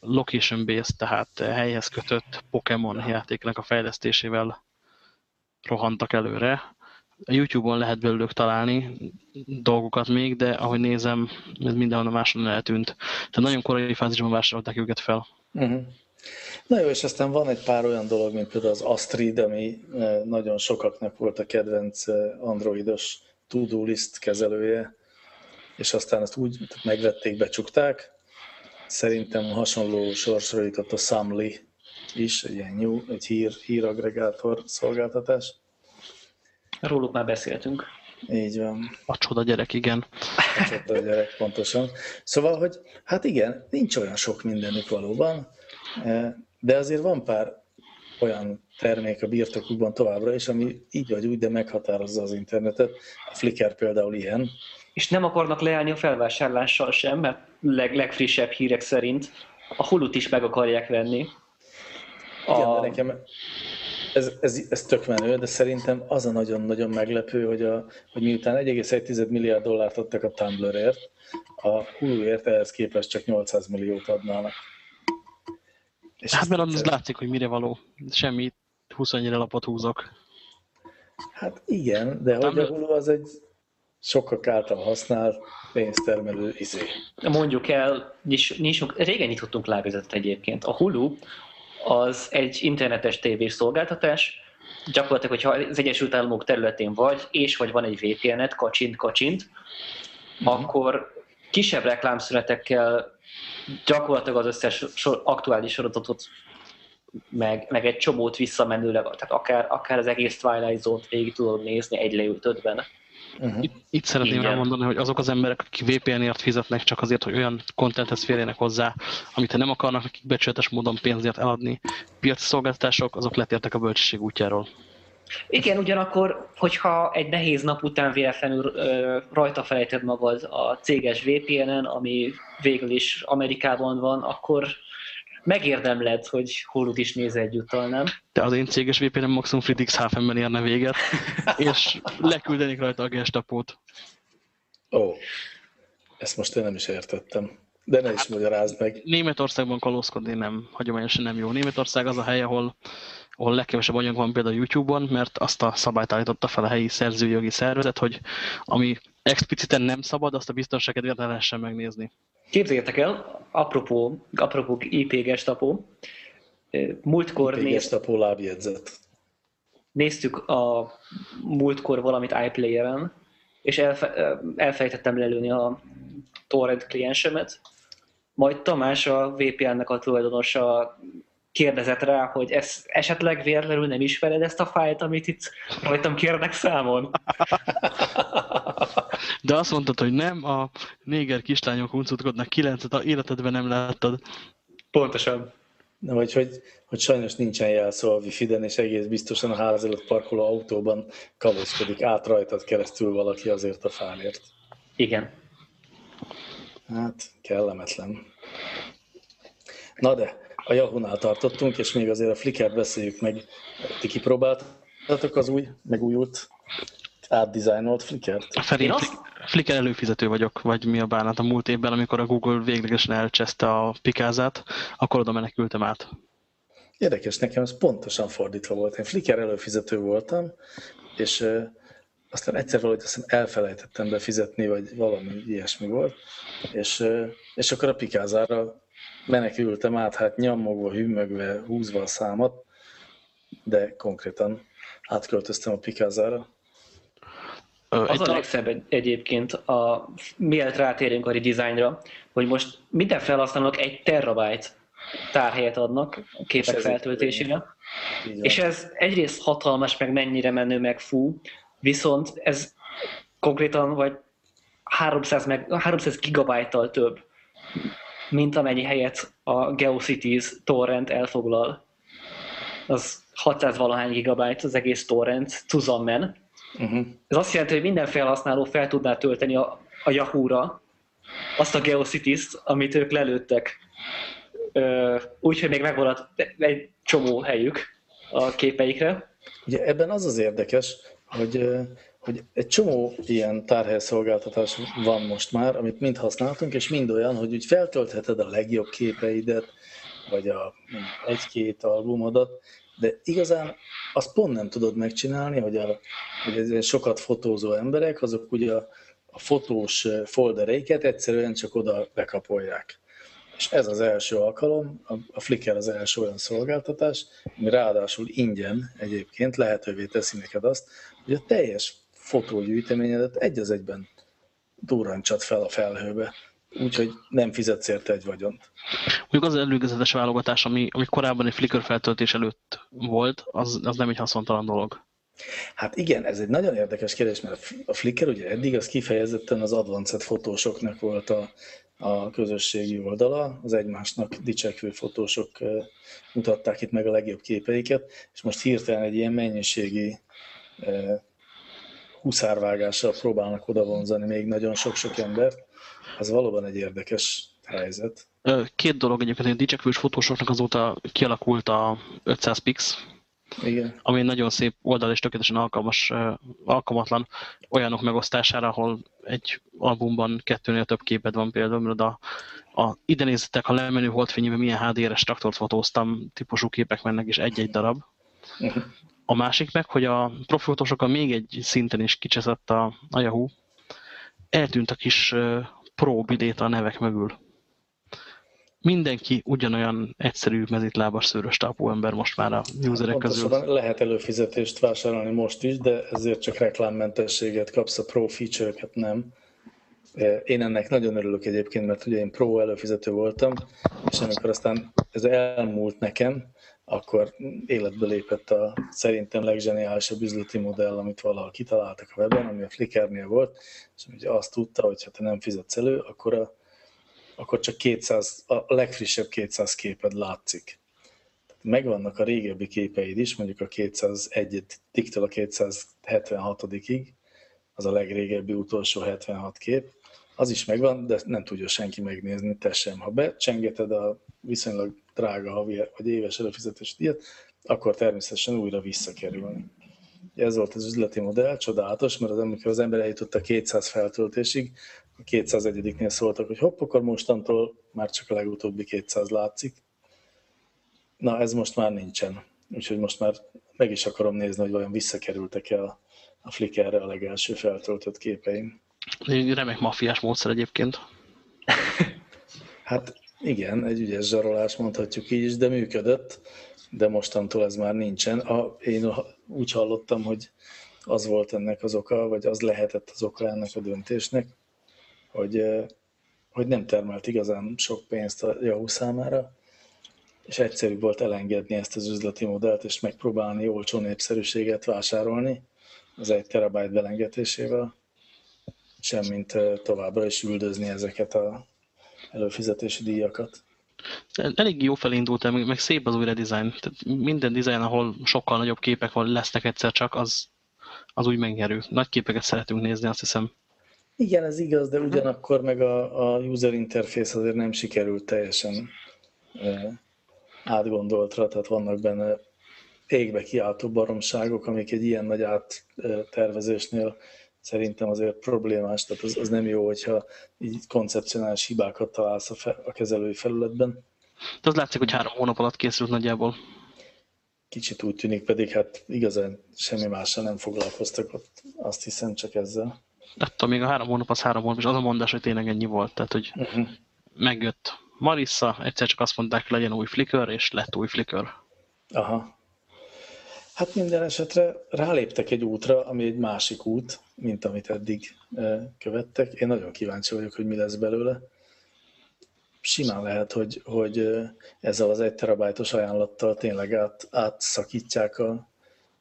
Speaker 1: location-based, tehát helyhez kötött Pokémon játéknak a fejlesztésével rohantak előre. A YouTube-on lehet belőlük találni dolgokat még, de ahogy nézem, ez mindenhol máshol eltűnt. Tehát nagyon korai fázisban vásárolták őket fel. Uh
Speaker 2: mhm. -huh. Na jó, és aztán van egy pár olyan dolog, mint például az Astrid, ami eh, nagyon sokaknak volt a kedvenc eh, androidos to-do list kezelője, és aztán ezt úgy megvették, becsukták. Szerintem hasonló sorsra jutott a Samli is, egy ilyen new, egy hír, híragregátor szolgáltatás.
Speaker 3: Róluk már beszéltünk.
Speaker 2: Így van.
Speaker 1: A csoda gyerek, igen.
Speaker 2: A csoda gyerek, pontosan. Szóval, hogy hát igen, nincs olyan sok mindenük valóban, eh, de azért van pár olyan termék a birtokukban továbbra is, ami így vagy úgy, de meghatározza az internetet. A Flickr például ilyen.
Speaker 3: És nem akarnak leállni a felvásárlással sem, mert leg, legfrissebb hírek szerint a hulut is meg akarják venni.
Speaker 2: Igen, a... de nekem ez, ez, ez tök menő, de szerintem az a nagyon-nagyon meglepő, hogy, a, hogy miután 1,1 milliárd dollárt adtak a Tumblrért, a Huluért ehhez képest csak 800 milliót adnának.
Speaker 1: És hát mert az látszik, hogy mire való. Semmi 21 lapot húzok.
Speaker 2: Hát igen, de hogy a Hulu az egy sokak által használt pénztermelő izé.
Speaker 3: Mondjuk el, nyis, nyisunk, régen nyitottunk lábezetet egyébként. A Hulu az egy internetes tévés szolgáltatás, gyakorlatilag, hogyha az Egyesült Államok területén vagy, és vagy van egy VPN-et, kacsint, kacsint, uh-huh. akkor kisebb reklámszünetekkel gyakorlatilag az összes sor, aktuális sorozatot meg, meg egy csomót visszamenőleg, tehát akár, akár az egész Twilight Zone-t végig tudod nézni egy leültödben.
Speaker 1: Uh-huh. Itt, itt szeretném Igen. elmondani, hogy azok az emberek, akik VPN-ért fizetnek csak azért, hogy olyan kontenthez férjenek hozzá, amit nem akarnak nekik becsületes módon pénzért eladni, piaci szolgáltatások, azok letértek a bölcsesség útjáról.
Speaker 3: Igen, ugyanakkor, hogyha egy nehéz nap után véletlenül ö, rajta felejted magad a céges VPN-en, ami végül is Amerikában van, akkor megérdemled, hogy Holut is néz egyúttal, nem?
Speaker 1: De az én céges VPN-em maximum Friedrichshafenben érne véget, és leküldenék rajta a gestapót.
Speaker 2: Ó, ezt most én nem is értettem. De ne is hát, magyarázd meg.
Speaker 1: Németországban kalózkodni nem, hagyományosan nem jó. Németország az a hely, ahol ahol legkevesebb anyag van például YouTube-on, mert azt a szabályt állította fel a helyi szerzőjogi szervezet, hogy ami expliciten nem szabad, azt a biztonságedért ne lehessen megnézni.
Speaker 3: Képzeljétek el, apropó, apropó IP gestapó, múltkor
Speaker 2: IP gestapó lábjegyzet.
Speaker 3: néztük a múltkor valamit iPlayer-en, és elfe, elfejtettem lelőni a torrent kliensemet, majd Tamás, a VPN-nek a tulajdonosa kérdezett rá, hogy ez esetleg véletlenül nem ismered ezt a fájlt, amit itt rajtam kérnek számon.
Speaker 1: De azt mondtad, hogy nem, a néger kislányok huncutkodnak kilencet, a életedben nem láttad.
Speaker 3: Pontosan.
Speaker 2: Na, vagy hogy, hogy sajnos nincsen jelszó a wifi-den, és egész biztosan a ház előtt parkoló autóban kalózkodik át rajtad keresztül valaki azért a fáért.
Speaker 3: Igen.
Speaker 2: Hát, kellemetlen. Na de, a Yahoo-nál tartottunk, és még azért a Flickr-t beszéljük meg. Ti kipróbáltatok az új, megújult, átdizájnolt Flickr-t?
Speaker 1: Feri, Flickr előfizető vagyok, vagy mi a bánat a múlt évben, amikor a Google véglegesen elcseszte a pikázát, akkor oda menekültem át.
Speaker 2: Érdekes, nekem ez pontosan fordítva volt. Én Flickr előfizető voltam, és uh, aztán egyszer valahogy azt elfelejtettem befizetni, vagy valami ilyesmi volt, és, uh, és akkor a pikázára menekültem át, hát nyomogva, hümmögve, húzva a számat, de konkrétan átköltöztem a pikázára.
Speaker 3: Az a legszebb egyébként, a, mielőtt rátérünk a redesignra, hogy most minden felhasználók egy terabyte tárhelyet adnak a képek feltöltésére. És ez egyrészt hatalmas, meg mennyire menő, meg fú, viszont ez konkrétan vagy 300, meg, 300 gigabájttal több mint amennyi helyet a GeoCities torrent elfoglal. Az 600 valahány gigabyte az egész torrent, Tuzanmen. Uh-huh. Ez azt jelenti, hogy minden felhasználó fel tudná tölteni a, a Yahoo-ra azt a GeoCities-t, amit ők lelőttek. Úgyhogy még megvan egy csomó helyük a képeikre.
Speaker 2: Ugye ebben az az érdekes, hogy hogy egy csomó ilyen tárhelyszolgáltatás van most már, amit mind használtunk, és mind olyan, hogy úgy feltöltheted a legjobb képeidet, vagy a egy-két albumodat, de igazán azt pont nem tudod megcsinálni, hogy, a, hogy sokat fotózó emberek, azok ugye a, a fotós foldereiket egyszerűen csak oda bekapolják. És ez az első alkalom, a Flickr az első olyan szolgáltatás, ami ráadásul ingyen egyébként lehetővé teszi neked azt, hogy a teljes fotógyűjteményedet egy az egyben durrancsad fel a felhőbe, úgyhogy nem fizetsz érte egy vagyont.
Speaker 1: Mondjuk az előzetes válogatás, ami, ami korábban egy Flickr feltöltés előtt volt, az, az nem egy haszontalan dolog.
Speaker 2: Hát igen, ez egy nagyon érdekes kérdés, mert a Flickr ugye eddig az kifejezetten az advanced fotósoknak volt a, a közösségi oldala, az egymásnak dicsekvő fotósok mutatták itt meg a legjobb képeiket, és most hirtelen egy ilyen mennyiségi huszárvágással próbálnak odavonzani még nagyon sok-sok embert. Ez valóban egy érdekes helyzet.
Speaker 1: Két dolog egyébként, hogy dicsekvős fotósoknak azóta kialakult a 500 pix,
Speaker 2: igen.
Speaker 1: ami nagyon szép oldal és tökéletesen alkalmas, alkalmatlan olyanok megosztására, ahol egy albumban kettőnél több képed van például, mert a, a ide nézzetek, ha lemenő holdfényében milyen HDR-es traktort fotóztam, típusú képek mennek, és egy-egy darab. A másik meg, hogy a profifotósokkal még egy szinten is kicseszett a, a Yahoo, eltűnt a kis pro a nevek mögül. Mindenki ugyanolyan egyszerű mezitlábas szőrös tápú ember most már a userek közül.
Speaker 2: Lehet előfizetést vásárolni most is, de ezért csak reklámmentességet kapsz, a pro feature-öket nem. Én ennek nagyon örülök egyébként, mert ugye én pro előfizető voltam, és amikor aztán ez elmúlt nekem, akkor életbe lépett a szerintem legzseniálisabb üzleti modell, amit valaha kitaláltak a weben, ami a Flickrnél volt, és ugye azt tudta, hogy ha te nem fizetsz elő, akkor, a, akkor csak 200, a legfrissebb 200 képed látszik. Tehát megvannak a régebbi képeid is, mondjuk a 201-től a 276-ig, az a legrégebbi utolsó 76 kép, az is megvan, de nem tudja senki megnézni, te sem. Ha becsengeted a viszonylag drága havi vagy éves előfizetés díjat, akkor természetesen újra visszakerülni. Ez volt az üzleti modell, csodálatos, mert az, amikor az ember eljutott a 200 feltöltésig, a 201-nél szóltak, hogy hopp, akkor mostantól már csak a legutóbbi 200 látszik. Na, ez most már nincsen. úgyhogy most már meg is akarom nézni, hogy vajon visszakerültek-e a, a Flickrre a legelső feltöltött képeim.
Speaker 1: Remek mafiás módszer egyébként.
Speaker 2: Hát igen, egy ügyes zsarolás mondhatjuk így is, de működött, de mostantól ez már nincsen. A, én úgy hallottam, hogy az volt ennek az oka, vagy az lehetett az oka ennek a döntésnek, hogy, hogy nem termelt igazán sok pénzt a Yahoo számára, és egyszerűbb volt elengedni ezt az üzleti modellt, és megpróbálni olcsó népszerűséget vásárolni az egy terabyte belengetésével, semmint továbbra is üldözni ezeket a előfizetési díjakat.
Speaker 1: Elég jó felindult, meg, szép az új redesign. Tehát minden dizájn, ahol sokkal nagyobb képek van, lesznek egyszer csak, az, az úgy megnyerő. Nagy képeket szeretünk nézni, azt hiszem.
Speaker 2: Igen, ez igaz, de ugyanakkor meg a, a user interface azért nem sikerült teljesen e, átgondoltra, tehát vannak benne égbe kiáltó baromságok, amik egy ilyen nagy áttervezésnél szerintem azért problémás, tehát az, az nem jó, hogyha így koncepcionális hibákat találsz a, fe, a kezelői felületben.
Speaker 1: De az látszik, hogy három hónap alatt készült nagyjából.
Speaker 2: Kicsit úgy tűnik, pedig hát igazán semmi mással nem foglalkoztak ott, azt hiszem csak ezzel.
Speaker 1: Attól még a három hónap az három hónap, és az a mondás, hogy tényleg ennyi volt. Tehát, hogy uh -huh. megjött Marissa, egyszer csak azt mondták, hogy legyen új Flickr, és lett új Flickr.
Speaker 2: Aha. Hát minden esetre ráléptek egy útra, ami egy másik út, mint amit eddig követtek. Én nagyon kíváncsi vagyok, hogy mi lesz belőle. Simán lehet, hogy, hogy ezzel az egy terabájtos ajánlattal tényleg át, átszakítják a,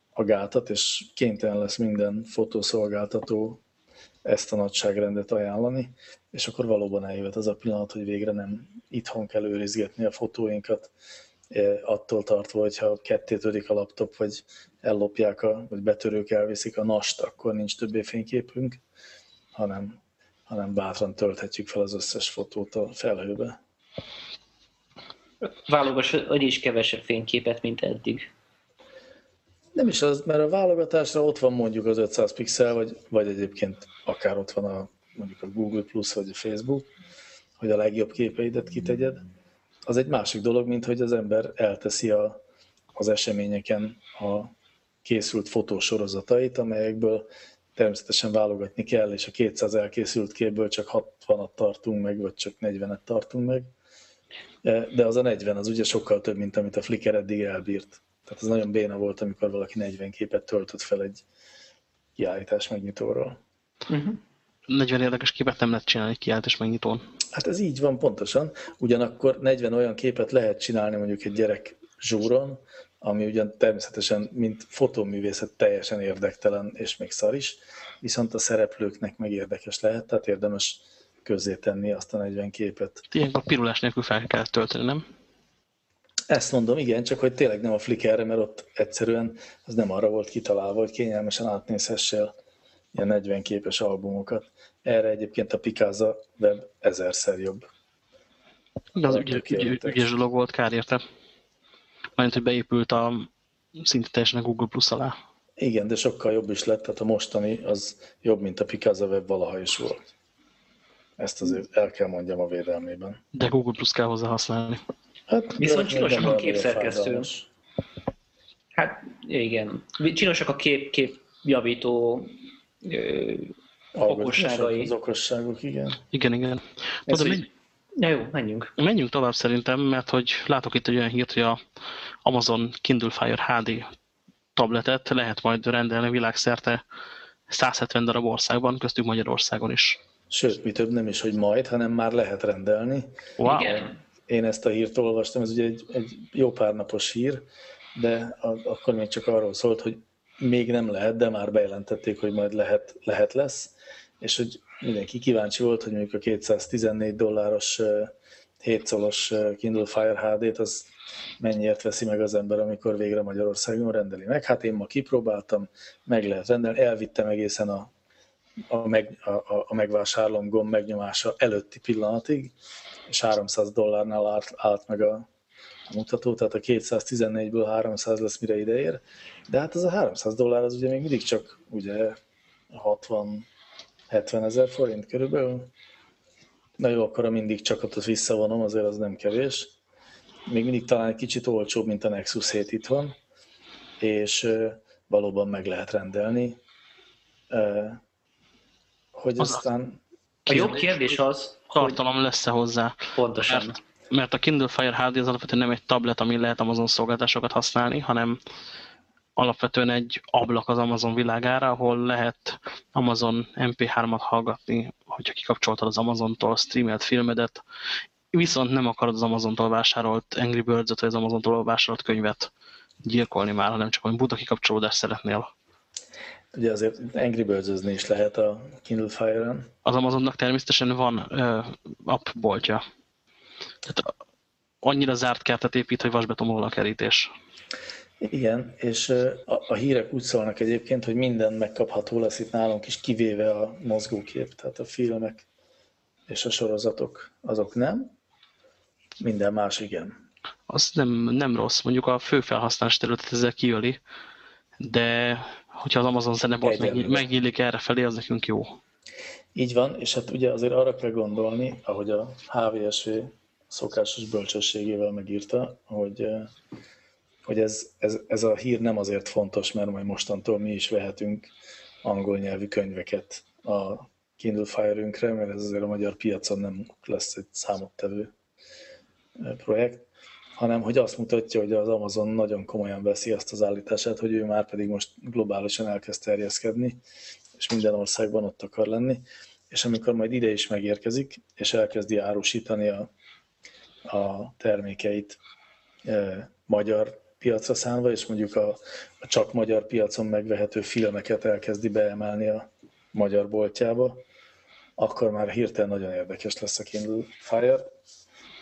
Speaker 2: a gátat, és kénytelen lesz minden fotószolgáltató ezt a nagyságrendet ajánlani, és akkor valóban eljöhet az a pillanat, hogy végre nem itthon kell őrizgetni a fotóinkat, attól tartva, hogyha kettétörik a laptop, vagy ellopják, a, vagy betörők elviszik a nast, akkor nincs többé fényképünk, hanem, hanem bátran tölthetjük fel az összes fotót a felhőbe.
Speaker 3: Válogass hogy is kevesebb fényképet, mint eddig.
Speaker 2: Nem is az, mert a válogatásra ott van mondjuk az 500 pixel, vagy, vagy egyébként akár ott van a, mondjuk a Google Plus vagy a Facebook, hogy a legjobb képeidet kitegyed. Az egy másik dolog, mint hogy az ember elteszi a, az eseményeken a készült fotósorozatait, amelyekből természetesen válogatni kell, és a 200 elkészült képből csak 60-at tartunk meg, vagy csak 40-et tartunk meg. De az a 40 az ugye sokkal több, mint amit a Flickr eddig elbírt. Tehát az nagyon béna volt, amikor valaki 40 képet töltött fel egy kiállítás megnyitóról.
Speaker 1: Uh -huh. 40 érdekes képet nem lehet csinálni kiállítás megnyitón.
Speaker 2: Hát ez így van pontosan. Ugyanakkor 40 olyan képet lehet csinálni mondjuk egy gyerek zsúron, ami ugyan természetesen, mint fotóművészet teljesen érdektelen és még szar is, viszont a szereplőknek meg érdekes lehet, tehát érdemes tenni azt a 40 képet.
Speaker 1: Ilyenkor pirulás nélkül fel kell tölteni, nem?
Speaker 2: Ezt mondom, igen, csak hogy tényleg nem a Flickrre, mert ott egyszerűen az nem arra volt kitalálva, hogy kényelmesen átnézhessél ilyen 40 képes albumokat. Erre egyébként a Picasa web ezerszer jobb.
Speaker 1: De az ügy, ügy, ügyes dolog volt, kár érte. Mert hogy beépült a szinte teljesen a Google Plus alá.
Speaker 2: Igen, de sokkal jobb is lett, tehát a mostani az jobb, mint a Picasa web valaha is volt. Ezt azért el kell mondjam a védelmében.
Speaker 1: De Google Plus kell hozzá használni.
Speaker 3: Hát, Viszont csinosak a képszerkesztő. Hát igen. Csinosak a kép, kép javító okosságai.
Speaker 2: Az okosságok, igen.
Speaker 1: Igen, igen.
Speaker 3: Tudod, menj... Ja, jó, menjünk.
Speaker 1: Menjünk tovább szerintem, mert hogy látok itt egy olyan hírt, hogy a Amazon Kindle Fire HD tabletet lehet majd rendelni világszerte 170 darab országban, köztük Magyarországon is.
Speaker 2: Sőt, mi több nem is, hogy majd, hanem már lehet rendelni.
Speaker 1: Wow.
Speaker 2: Igen én ezt a hírt olvastam, ez ugye egy, egy jó pár napos hír, de a, akkor még csak arról szólt, hogy még nem lehet, de már bejelentették, hogy majd lehet, lehet lesz, és hogy mindenki kíváncsi volt, hogy mondjuk a 214 dolláros 7 szolos Kindle Fire HD-t, az mennyiért veszi meg az ember, amikor végre Magyarországon rendeli meg. Hát én ma kipróbáltam, meg lehet rendelni, elvittem egészen a, a, meg, a, a megvásárlom gomb megnyomása előtti pillanatig, és 300 dollárnál állt, állt meg a, a mutató, tehát a 214-ből 300 lesz, mire ideér. De hát az a 300 dollár az ugye még mindig csak ugye 60-70 ezer forint körülbelül. Na jó, akkor mindig csak ott visszavonom, azért az nem kevés. Még mindig talán egy kicsit olcsóbb, mint a Nexus 7 itt van, és valóban meg lehet rendelni. Hogy
Speaker 1: Az-
Speaker 2: aztán...
Speaker 3: A jobb kérdés az, hogy
Speaker 1: Tartalom lesz-e hozzá?
Speaker 3: pontosan.
Speaker 1: Mert, mert a Kindle Fire HD az alapvetően nem egy tablet, ami lehet Amazon szolgáltásokat használni, hanem alapvetően egy ablak az Amazon világára, ahol lehet Amazon MP3-at hallgatni, hogyha kikapcsoltad az Amazontól streamelt filmedet, viszont nem akarod az Amazontól vásárolt Angry Birds-et, vagy az Amazontól vásárolt könyvet gyilkolni már, hanem csak olyan buta kikapcsolódást szeretnél.
Speaker 2: Ugye azért Angry birds is lehet a Kindle Fire-en.
Speaker 1: Az Amazonnak természetesen van ö, appboltja. Tehát annyira zárt kertet épít, hogy vasbetonból a kerítés.
Speaker 2: Igen, és a, a hírek úgy szólnak egyébként, hogy minden megkapható lesz itt nálunk is, kivéve a mozgókép, tehát a filmek és a sorozatok, azok nem, minden más igen.
Speaker 1: Az nem, nem rossz, mondjuk a fő felhasználás területet ezzel kiöli, de hogyha az Amazon Zenebolt
Speaker 2: Egyelőre.
Speaker 1: megnyí- megnyílik erre felé, az nekünk jó.
Speaker 2: Így van, és hát ugye azért arra kell gondolni, ahogy a HVSV szokásos bölcsességével megírta, hogy, eh, hogy ez, ez, ez a hír nem azért fontos, mert majd mostantól mi is vehetünk angol nyelvű könyveket a Kindle Fire-ünkre, mert ez azért a magyar piacon nem lesz egy számottevő eh, projekt, hanem hogy azt mutatja, hogy az Amazon nagyon komolyan veszi azt az állítását, hogy ő már pedig most globálisan elkezd terjeszkedni, és minden országban ott akar lenni, és amikor majd ide is megérkezik, és elkezdi árusítani a, a termékeit e, magyar piacra szánva, és mondjuk a, a csak magyar piacon megvehető filmeket elkezdi beemelni a magyar boltjába, akkor már hirtelen nagyon érdekes lesz a Kindle Fire,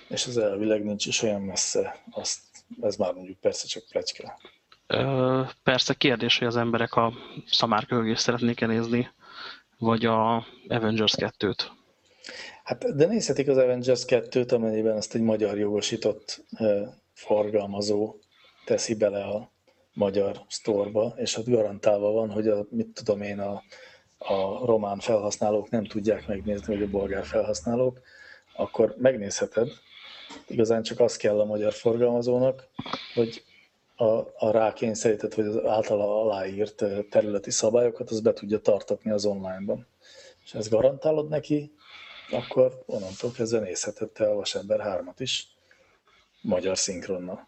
Speaker 2: és ez elvileg nincs is olyan messze, azt, ez már mondjuk persze csak plecske.
Speaker 1: Persze kérdés, hogy az emberek a szamárkölgést szeretnék-e nézni, vagy a Avengers 2-t.
Speaker 2: Hát, de nézhetik az Avengers 2-t, amennyiben ezt egy magyar jogosított forgalmazó teszi bele a magyar sztorba, és hát garantálva van, hogy a, mit tudom én, a, a román felhasználók nem tudják megnézni, vagy a bolgár felhasználók, akkor megnézheted. Igazán csak az kell a magyar forgalmazónak, hogy a, a rákényszerített, vagy az általa aláírt területi szabályokat, az be tudja tartatni az online-ban. És ezt garantálod neki, akkor onnantól kezdve nézheted te a Vasember 3-at is magyar szinkronnal.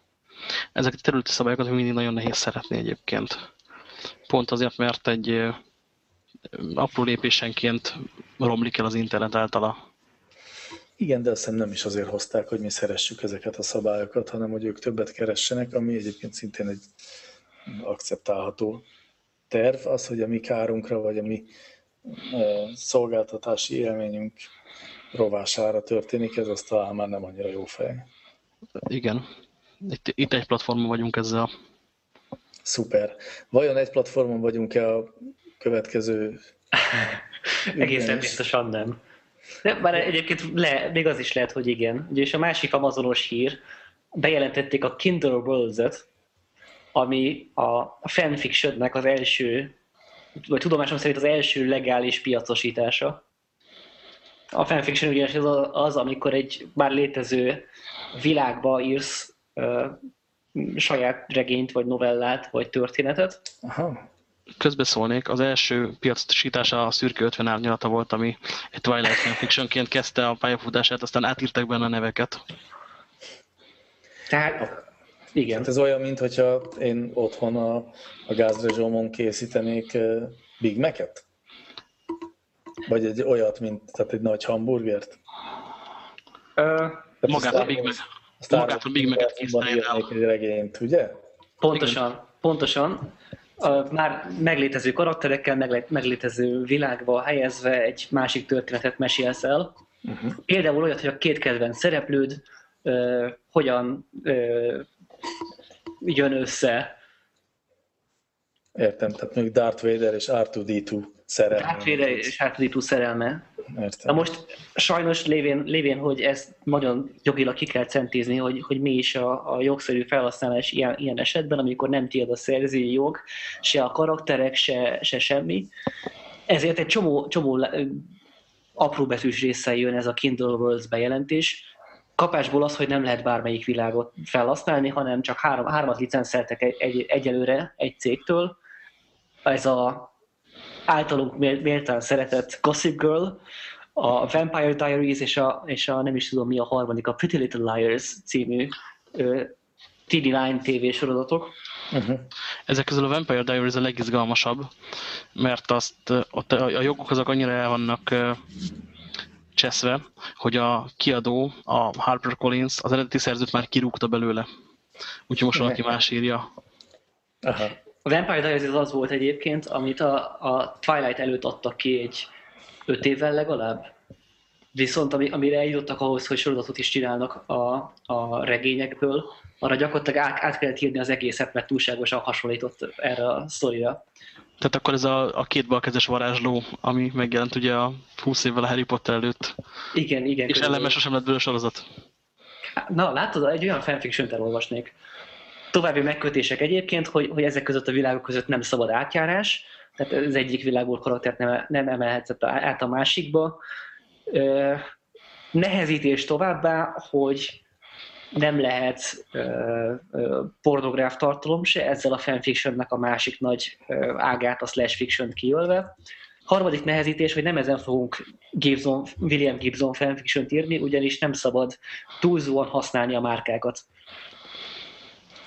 Speaker 1: Ezeket a területi szabályokat mindig nagyon nehéz szeretni egyébként. Pont azért, mert egy apró lépésenként romlik el az internet általa.
Speaker 2: Igen, de azt hiszem nem is azért hozták, hogy mi szeressük ezeket a szabályokat, hanem hogy ők többet keressenek, ami egyébként szintén egy akceptálható terv. Az, hogy a mi kárunkra, vagy a mi szolgáltatási élményünk rovására történik, ez azt talán már nem annyira jó fej.
Speaker 1: Igen. Itt, itt egy platformon vagyunk ezzel.
Speaker 2: Szuper. Vajon egy platformon vagyunk-e a következő
Speaker 3: Egészen biztosan nem. De bár egyébként le, még az is lehet, hogy igen. Ugye, és a másik amazonos hír, bejelentették a Kindle Worlds-et, ami a a fanfictionnek az első, vagy tudomásom szerint az első legális piacosítása. A fanfiction ugyanis az, az amikor egy már létező világba írsz ö, saját regényt, vagy novellát, vagy történetet,
Speaker 2: Aha.
Speaker 1: Közbeszólnék, az első piacosítása a Szürke 50 árnyalata volt, ami egy Twilight fanfictionként kezdte a pályafutását, aztán átírták benne a neveket.
Speaker 3: Tehát igen.
Speaker 2: Hát ez olyan, mintha én otthon a, a gázrezsómon készítenék Big Mac-et? Vagy egy olyat, mint tehát egy nagy hamburgert?
Speaker 3: Ö,
Speaker 1: Magát a Big Mac. Magát a Big Mac-et el.
Speaker 2: egy regényt, ugye?
Speaker 3: Pontosan, pontosan. A már meglétező karakterekkel, meglétező világba helyezve egy másik történetet mesélsz el.
Speaker 2: Uh-huh.
Speaker 3: Például olyat, hogy a két kedvenc szereplőd ö, hogyan ö, jön össze.
Speaker 2: Értem, tehát még Darth Vader és R2-D2 szerelme.
Speaker 3: Vader és Hátudító szerelme. Na
Speaker 2: Értem.
Speaker 3: most sajnos lévén, lévén, hogy ezt nagyon jogilag ki kell centézni, hogy, hogy mi is a, a jogszerű felhasználás ilyen, ilyen esetben, amikor nem tiéd a szerzői jog, se a karakterek, se, se semmi. Ezért egy csomó, csomó apró betűs résszel jön ez a Kindle Worlds bejelentés. kapásból az, hogy nem lehet bármelyik világot felhasználni, hanem csak három, hármat licenszeltek egy, egy, egyelőre egy cégtől. Ez a általunk méltán szeretett Gossip Girl, a Vampire Diaries és a, és a nem is tudom mi a harmadik, a Pretty Little Liars című TD9 TV sorozatok.
Speaker 1: Uh-huh. Ezek közül a Vampire Diaries a legizgalmasabb, mert azt ott a, a jogok azok annyira el vannak cseszve, hogy a kiadó, a HarperCollins az eredeti szerzőt már kirúgta belőle. Úgyhogy most valaki más írja.
Speaker 3: Aha. A Vampire Diaries az volt egyébként, amit a, a Twilight előtt adtak ki egy öt évvel legalább. Viszont ami, amire eljutottak ahhoz, hogy sorozatot is csinálnak a, a regényekből, arra gyakorlatilag át, át kellett írni az egészet, mert túlságosan hasonlított erre a sztorira.
Speaker 1: Tehát akkor ez a, a két balkezes varázsló, ami megjelent ugye a 20 évvel a Harry Potter előtt.
Speaker 3: Igen, igen.
Speaker 1: És ellenben sosem lett belőle sorozat.
Speaker 3: Na, látod, egy olyan fanfiction elolvasnék. További megkötések egyébként, hogy, hogy ezek között a világok között nem szabad átjárás, tehát az egyik világból karaktert nem, nem emelhetsz át a másikba. Nehezítés továbbá, hogy nem lehet ö, ö, pornográf tartalom se, ezzel a fanfictionnek a másik nagy ágát, a slash fiction kiölve. Harmadik nehezítés, hogy nem ezen fogunk Gibson, William Gibson fanfiction írni, ugyanis nem szabad túlzóan használni a márkákat.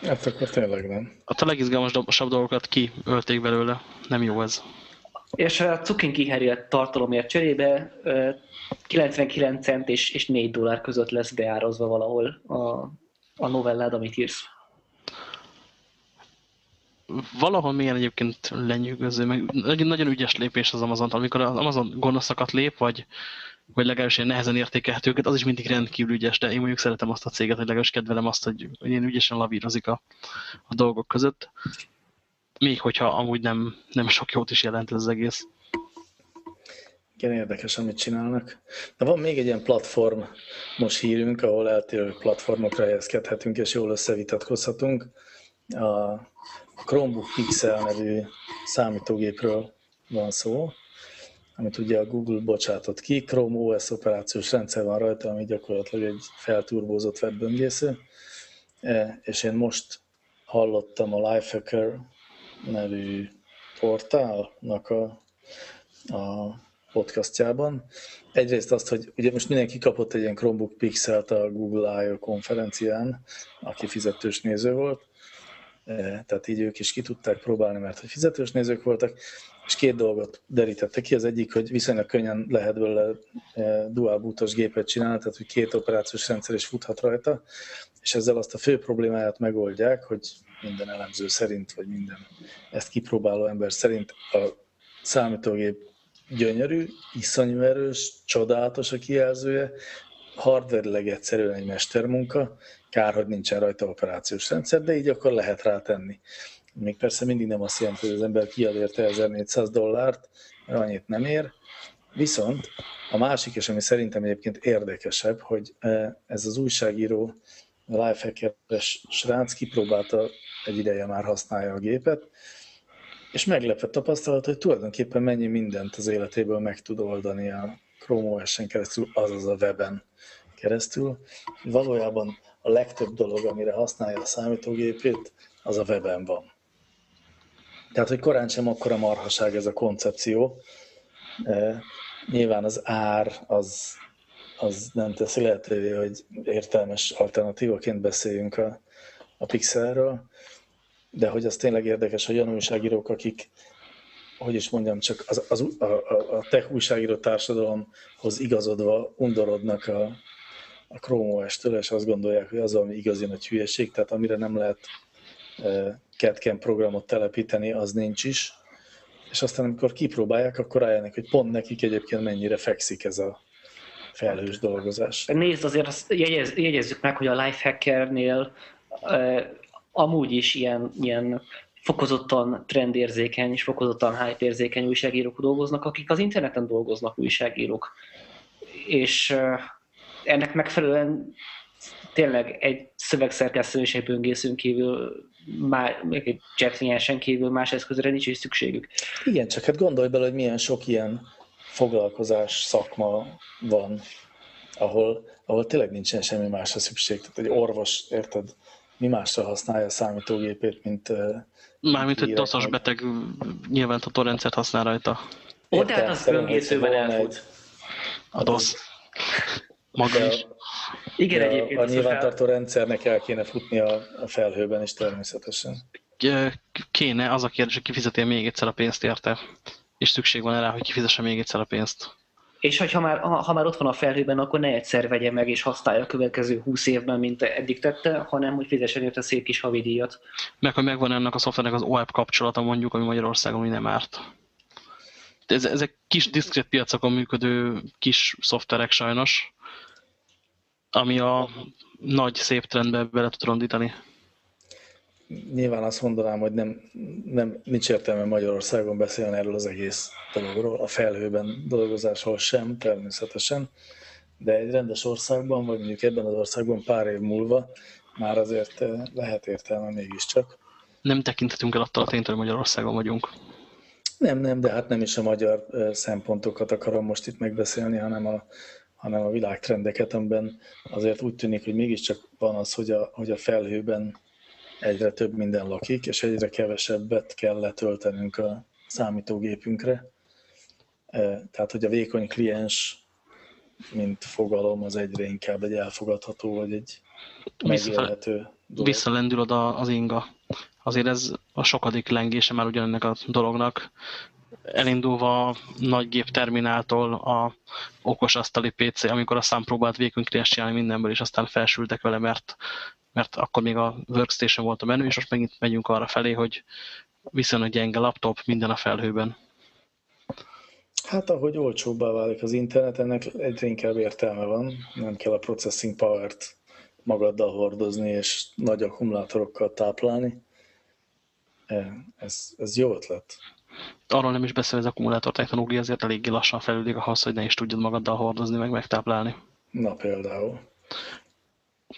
Speaker 2: Hát akkor tényleg nem.
Speaker 1: A legizgalmasabb dolgokat kiölték belőle. Nem jó ez.
Speaker 3: És a Cukin kiherélt tartalomért cserébe 99 cent és, és 4 dollár között lesz beárazva valahol a, a novellád, amit írsz.
Speaker 1: Valahol milyen egyébként lenyűgöző, meg nagyon ügyes lépés az Amazon, amikor az Amazon gonoszakat lép, vagy, vagy legalábbis ilyen nehezen értékelhetőket, az is mindig rendkívül ügyes, de én mondjuk szeretem azt a céget, hogy legalábbis kedvelem azt, hogy ilyen ügyesen lavírozik a, a dolgok között. Még hogyha amúgy nem, nem sok jót is jelent ez az egész.
Speaker 2: Igen, érdekes, amit csinálnak. De van még egy ilyen platform most hírünk, ahol eltérő platformokra helyezkedhetünk, és jól összevitatkozhatunk. A Chromebook Pixel nevű számítógépről van szó, amit ugye a Google bocsátott ki. Chrome OS operációs rendszer van rajta, ami gyakorlatilag egy felturbózott webböngésző. E, és én most hallottam a Lifehacker nevű portálnak a, a podcastjában. Egyrészt azt, hogy ugye most mindenki kapott egy ilyen Chromebook Pixelt a Google I.O. konferencián, aki fizetős néző volt, e, tehát így ők is ki tudták próbálni, mert hogy fizetős nézők voltak, és két dolgot derítettek ki. Az egyik, hogy viszonylag könnyen lehet belőle e, dual bootos gépet csinálni, tehát hogy két operációs rendszer is futhat rajta, és ezzel azt a fő problémáját megoldják, hogy minden elemző szerint, vagy minden ezt kipróbáló ember szerint a számítógép gyönyörű, iszonyú erős, csodálatos a kijelzője, hardware egyszerűen egy mestermunka, kár, hogy nincsen rajta operációs rendszer, de így akkor lehet rá tenni. Még persze mindig nem azt jelenti, hogy az ember kiad érte 1400 dollárt, mert annyit nem ér. Viszont a másik, és ami szerintem egyébként érdekesebb, hogy e, ez az újságíró, lifehacker-es srác kipróbálta, egy ideje már használja a gépet, és meglepett tapasztalat, hogy tulajdonképpen mennyi mindent az életéből meg tud oldani a Chrome OS-en keresztül, azaz a weben keresztül. Valójában a legtöbb dolog, amire használja a számítógépét, az a weben van. Tehát, hogy korán sem akkora marhaság ez a koncepció. E, nyilván az ár az, az nem teszi lehetővé, hogy értelmes alternatívaként beszéljünk a, a Pixelről, de hogy az tényleg érdekes, hogy olyan újságírók, akik, hogy is mondjam, csak az, az, a, a tech újságíró társadalomhoz igazodva undorodnak a, a Chrome OS-től, és azt gondolják, hogy az, ami igazi nagy hülyeség, tehát amire nem lehet e, CAD-CAM programot telepíteni, az nincs is. És aztán, amikor kipróbálják, akkor rájönnek, hogy pont nekik egyébként mennyire fekszik ez a felhős dolgozás.
Speaker 3: Nézd, azért azt jegyez, jegyezzük meg, hogy a Lifehackernél amúgy is ilyen, ilyen fokozottan trendérzékeny és fokozottan hype-érzékeny újságírók dolgoznak, akik az interneten dolgoznak újságírók. És ennek megfelelően tényleg egy szövegszerkesztő és egy böngészőn kívül, már, egy csetkliensen kívül más eszközre nincs is szükségük.
Speaker 2: Igen, csak hát gondolj bele, hogy milyen sok ilyen foglalkozás, szakma van ahol, ahol tényleg nincsen semmi másra szükség. Tehát egy orvos, érted, mi másra használja a számítógépét, mint
Speaker 1: Mármint, hogy
Speaker 2: meg-
Speaker 1: beteg nyilvántartó rendszert használ rajta.
Speaker 3: Ó, tehát az böngészőben elfut.
Speaker 1: A DOS. Maga
Speaker 2: de
Speaker 1: is.
Speaker 3: Igen, egyébként
Speaker 2: a
Speaker 3: az,
Speaker 2: nyilvántartó rendszernek el kéne futni a, a felhőben is természetesen.
Speaker 1: Kéne, az a kérdés, hogy kifizeti még egyszer a pénzt érte. És szükség van rá, hogy kifizesse még egyszer a pénzt.
Speaker 3: És hogyha már, ha, ha már ott van a felhőben, akkor ne egyszer vegye meg és használja a következő 20 évben, mint eddig tette, hanem hogy fizessen érte szép kis havidíjat.
Speaker 1: Meg, hogy megvan ennek a szoftvernek az OAP kapcsolata mondjuk, ami Magyarországon nem árt. Ez, ezek kis diszkrét piacokon működő kis szoftverek sajnos, ami a nagy szép trendbe bele tud rondítani.
Speaker 2: Nyilván azt mondanám, hogy nem, nem, nincs értelme Magyarországon beszélni erről az egész dologról, a felhőben dolgozásról sem természetesen, de egy rendes országban, vagy mondjuk ebben az országban pár év múlva már azért eh, lehet értelme mégiscsak.
Speaker 1: Nem tekinthetünk el attól a ténytől, hogy Magyarországon vagyunk.
Speaker 2: Nem, nem, de hát nem is a magyar eh, szempontokat akarom most itt megbeszélni, hanem a, hanem a világtrendeket, amiben azért úgy tűnik, hogy mégiscsak van az, hogy a, hogy a felhőben egyre több minden lakik, és egyre kevesebbet kell letöltenünk a számítógépünkre. Eh, Tehát, hogy a vékony kliens, mint fogalom, az egyre inkább egy elfogadható, vagy egy megélhető dolog.
Speaker 1: Visszalendül oda az inga. Azért ez a sokadik lengése már ugyanennek a dolognak. Elindulva a nagy gép termináltól a okos asztali PC, amikor a szám próbált vékony csinálni mindenből, és aztán felsültek vele, mert, mert akkor még a workstation volt a menü, és most megint megyünk arra felé, hogy viszonylag gyenge laptop, minden a felhőben.
Speaker 2: Hát ahogy olcsóbbá válik az internet, ennek egyre inkább értelme van. Nem kell a processing power-t magaddal hordozni és nagy akkumulátorokkal táplálni. Eh, Ez, ez jó ötlet.
Speaker 1: Arról nem is beszél, hogy az akkumulátor technológia azért eléggé lassan fejlődik ahhoz, hogy ne is tudjad magaddal hordozni, meg megtáplálni.
Speaker 2: Na például.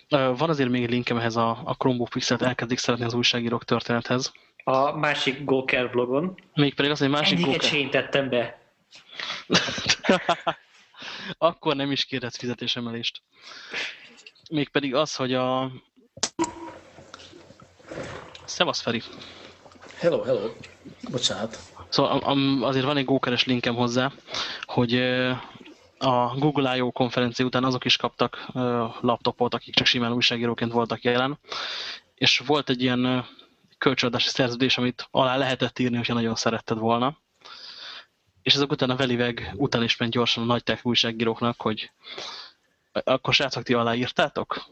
Speaker 1: Van azért még egy linkem ehhez a, a Chromebook Pixel-t elkezdik szeretni az újságírók történethez.
Speaker 3: A másik Goker blogon.
Speaker 1: Mégpedig az, hogy másik
Speaker 3: Egyiket se én tettem be.
Speaker 1: Akkor nem is kérhetsz fizetésemelést. Mégpedig az, hogy a... Szevasz, Feri.
Speaker 2: Hello, hello. Bocsánat.
Speaker 1: Szóval azért van egy gókeres linkem hozzá, hogy a Google I.O. konferencia után azok is kaptak laptopot, akik csak simán újságíróként voltak jelen, és volt egy ilyen kölcsönadási szerződés, amit alá lehetett írni, hogyha nagyon szeretted volna. És ezek után a Veliveg után is ment gyorsan a nagy tech újságíróknak, hogy akkor srácok, ti aláírtátok?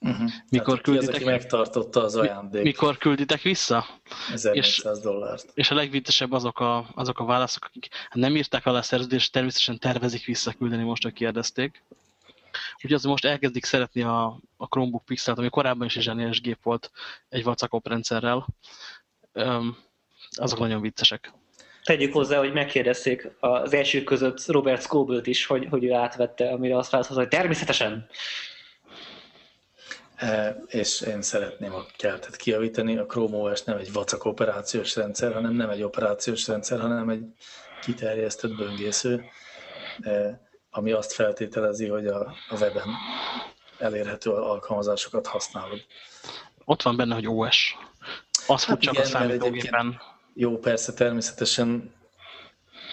Speaker 2: Uh-huh.
Speaker 1: Mikor
Speaker 2: ki az,
Speaker 1: külditek?
Speaker 2: aki megtartotta az ajándék
Speaker 1: Mikor külditek vissza?
Speaker 2: 1400 dollárt?
Speaker 1: És a legviccesebb azok a, azok a válaszok, akik nem írták alá a szerződést, természetesen tervezik visszaküldeni most, hogy kérdezték. Úgyhogy az most elkezdik szeretni a, a Chromebook Pixel-t, ami korábban is egy zseniális gép volt egy vacakop rendszerrel. Öm, azok nagyon viccesek.
Speaker 3: Tegyük hozzá, hogy megkérdezték az első között Robert Scoble-t is, hogy, hogy ő átvette, amire azt választ hogy természetesen.
Speaker 2: Eh, És én szeretném a keltet kijavítani. A Chrome OS nem egy vacak operációs rendszer, hanem nem egy operációs rendszer, hanem egy kiterjesztett böngésző, eh, ami azt feltételezi, hogy a, a weben elérhető alkalmazásokat használod.
Speaker 1: Ott van benne, hogy OS. Az
Speaker 2: Hát
Speaker 1: csak
Speaker 2: igen,
Speaker 1: a számítógépen.
Speaker 2: Jó, persze, természetesen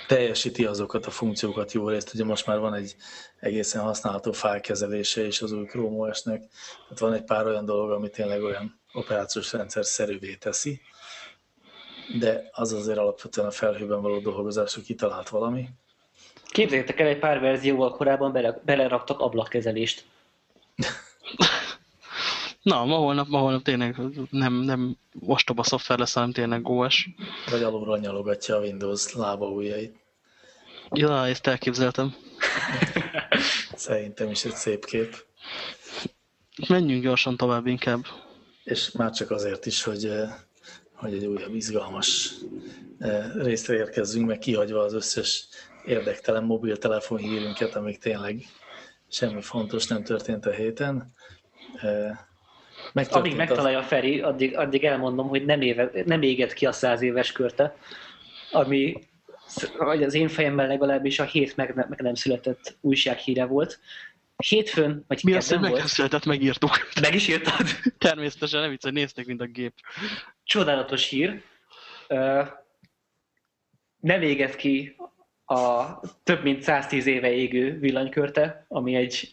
Speaker 2: teljesíti azokat a funkciókat jó részt. Ugye most már van egy egészen használható fájlkezelése is az új Chrome OS-nek. Tehát van egy pár olyan dolog, ami tényleg olyan operációs rendszer szerűvé teszi, de az azért alapvetően a felhőben való dolgozásra kitalált valami.
Speaker 3: Képzeljétek el, egy pár verzióval korábban bele, beleraktak ablakkezelést.
Speaker 1: Na, ma holnap, ma holnap tényleg nem, nem ostoba szoftver lesz, hanem tényleg OS.
Speaker 2: Vagy alulról nyalogatja a Windows lába ujjait.
Speaker 1: Ja, ezt elképzeltem.
Speaker 2: Szerintem is egy szép kép.
Speaker 1: Menjünk gyorsan tovább inkább.
Speaker 2: És már csak azért is, hogy, eh, hogy egy újabb izgalmas eh, részre érkezzünk, meg kihagyva az összes érdektelen mobiltelefon hírünket, amik tényleg semmi fontos nem történt a héten.
Speaker 3: Amíg
Speaker 2: az-
Speaker 3: megtalálja a Feri, addig, addig elmondom, hogy nem, éve, nem éget ki a száz éves körte, ami vagy az én fejemben legalábbis a hét meg, meg nem született újsághíre volt. hétfőn, vagy
Speaker 1: Mi azt, hogy
Speaker 3: kedden volt.
Speaker 1: megszületett, megírtuk.
Speaker 3: Meg is írtad.
Speaker 1: Természetesen, nem vicc, hogy nézték, mint a gép.
Speaker 3: Csodálatos hír. Nem égett ki a több mint 110 éve égő villanykörte, ami egy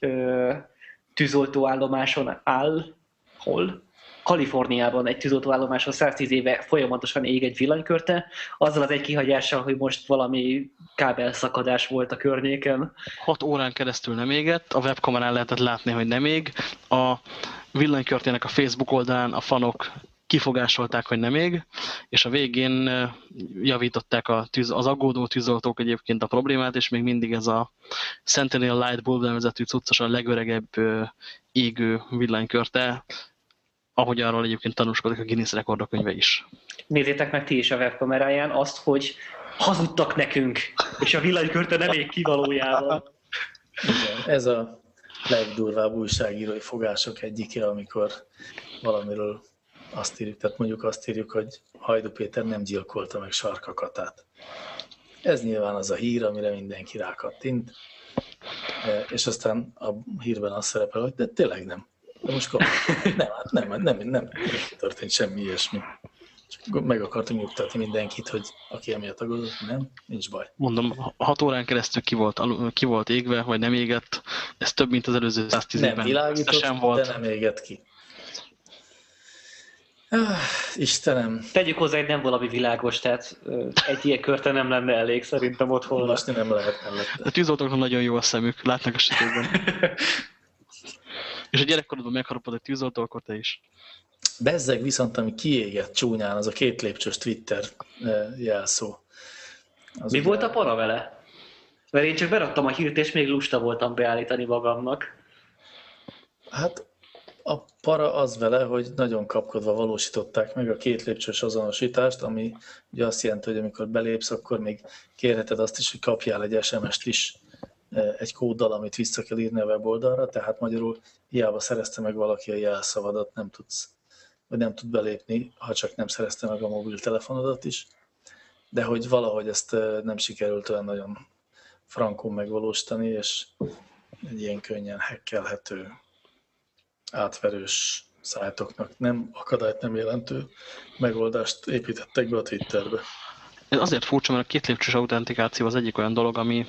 Speaker 3: tűzoltóállomáson áll. Hol? Kaliforniában egy tűzoltóállomáson 110 éve folyamatosan ég egy villanykörte, azzal az egy kihagyással, hogy most valami kábelszakadás volt a környéken.
Speaker 1: 6 órán keresztül nem égett, a webkamerán lehetett látni, hogy nem ég. A villanykörtének a Facebook oldalán a fanok kifogásolták, hogy nem ég, és a végén javították a tűz, az aggódó tűzoltók egyébként a problémát, és még mindig ez a Sentinel Light Bulb nevezetű cuccos a legöregebb égő villanykörte, ahogy arról egyébként tanúskodik a Guinness rekordkönyve is.
Speaker 3: Nézzétek meg ti is a webkameráján azt, hogy hazudtak nekünk, és a villanykörte nem ég ki valójában.
Speaker 2: Igen, ez a legdurvább újságírói fogások egyike, amikor valamiről azt írjuk, tehát mondjuk azt írjuk, hogy Hajdu Péter nem gyilkolta meg Sarkakatát. Ez nyilván az a hír, amire mindenki rákattint, E, és aztán a hírben az szerepel, hogy de tényleg nem. De most komolyan. nem, nem, nem, nem, nem történt semmi ilyesmi. Csak meg akartunk nyugtatni mindenkit, hogy aki emiatt aggódott, nem, nincs baj.
Speaker 1: Mondom, 6 órán keresztül ki volt, ki volt égve, vagy nem égett, ez több, mint az előző 110
Speaker 2: Nem
Speaker 1: évben.
Speaker 2: világított,
Speaker 1: Összesen volt.
Speaker 2: de nem égett ki. Ah, Istenem,
Speaker 3: Tegyük hozzá, hogy nem valami világos, tehát egy ilyen körte nem lenne elég szerintem otthon.
Speaker 2: olvasni nem lehet mellette.
Speaker 1: A tűzoltóknak nagyon jó a szemük, látnak a sötétben. És a gyerekkorodban megharapod egy tűzoltó, akkor te is.
Speaker 2: Bezzeg viszont, ami kiégett csúnyán, az a két lépcsős Twitter eh, jelszó. Az
Speaker 3: Mi
Speaker 2: ugye-
Speaker 3: volt a para vele? Mert én csak beraktam a hírt, és még lusta voltam beállítani magamnak.
Speaker 2: Hát a para az vele, hogy nagyon kapkodva valósították meg a két lépcsős azonosítást, ami ugye azt jelenti, hogy amikor belépsz, akkor még kérheted azt is, hogy kapjál egy SMS-t is egy kóddal, amit vissza kell írni a weboldalra, tehát magyarul hiába szerezte meg valaki a jelszavadat, nem tudsz, vagy nem tud belépni, ha csak nem szerezte meg a mobiltelefonodat is. De hogy valahogy ezt eh, nem sikerült olyan nagyon frankon megvalósítani, és egy ilyen könnyen hackelhető, átverős szájtoknak nem akadályt nem jelentő megoldást építettek be a Twitterbe.
Speaker 1: Ez azért furcsa, mert a két lépcsős autentikáció az egyik olyan dolog, ami,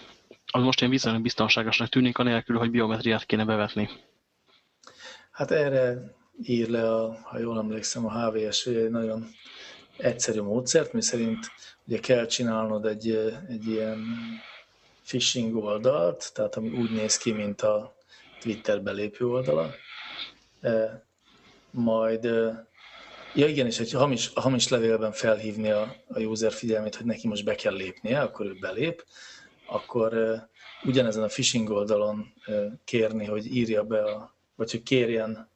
Speaker 1: ami most én viszonylag biztonságosnak tűnik, anélkül, hogy biometriát kéne bevetni.
Speaker 2: Hát erre ír le, a, ha jól emlékszem, a HVS nagyon egyszerű módszert, mi szerint ugye kell csinálnod egy, egy ilyen phishing oldalt, tehát ami úgy néz ki, mint a Twitter belépő oldala, E, majd, e, ja igen, és egy hamis, hamis levélben felhívni a, a user figyelmét, hogy neki most be kell lépnie, akkor ő belép, akkor ugyanezen a phishing oldalon kérni, hogy írja be, a, vagy hogy kérjen,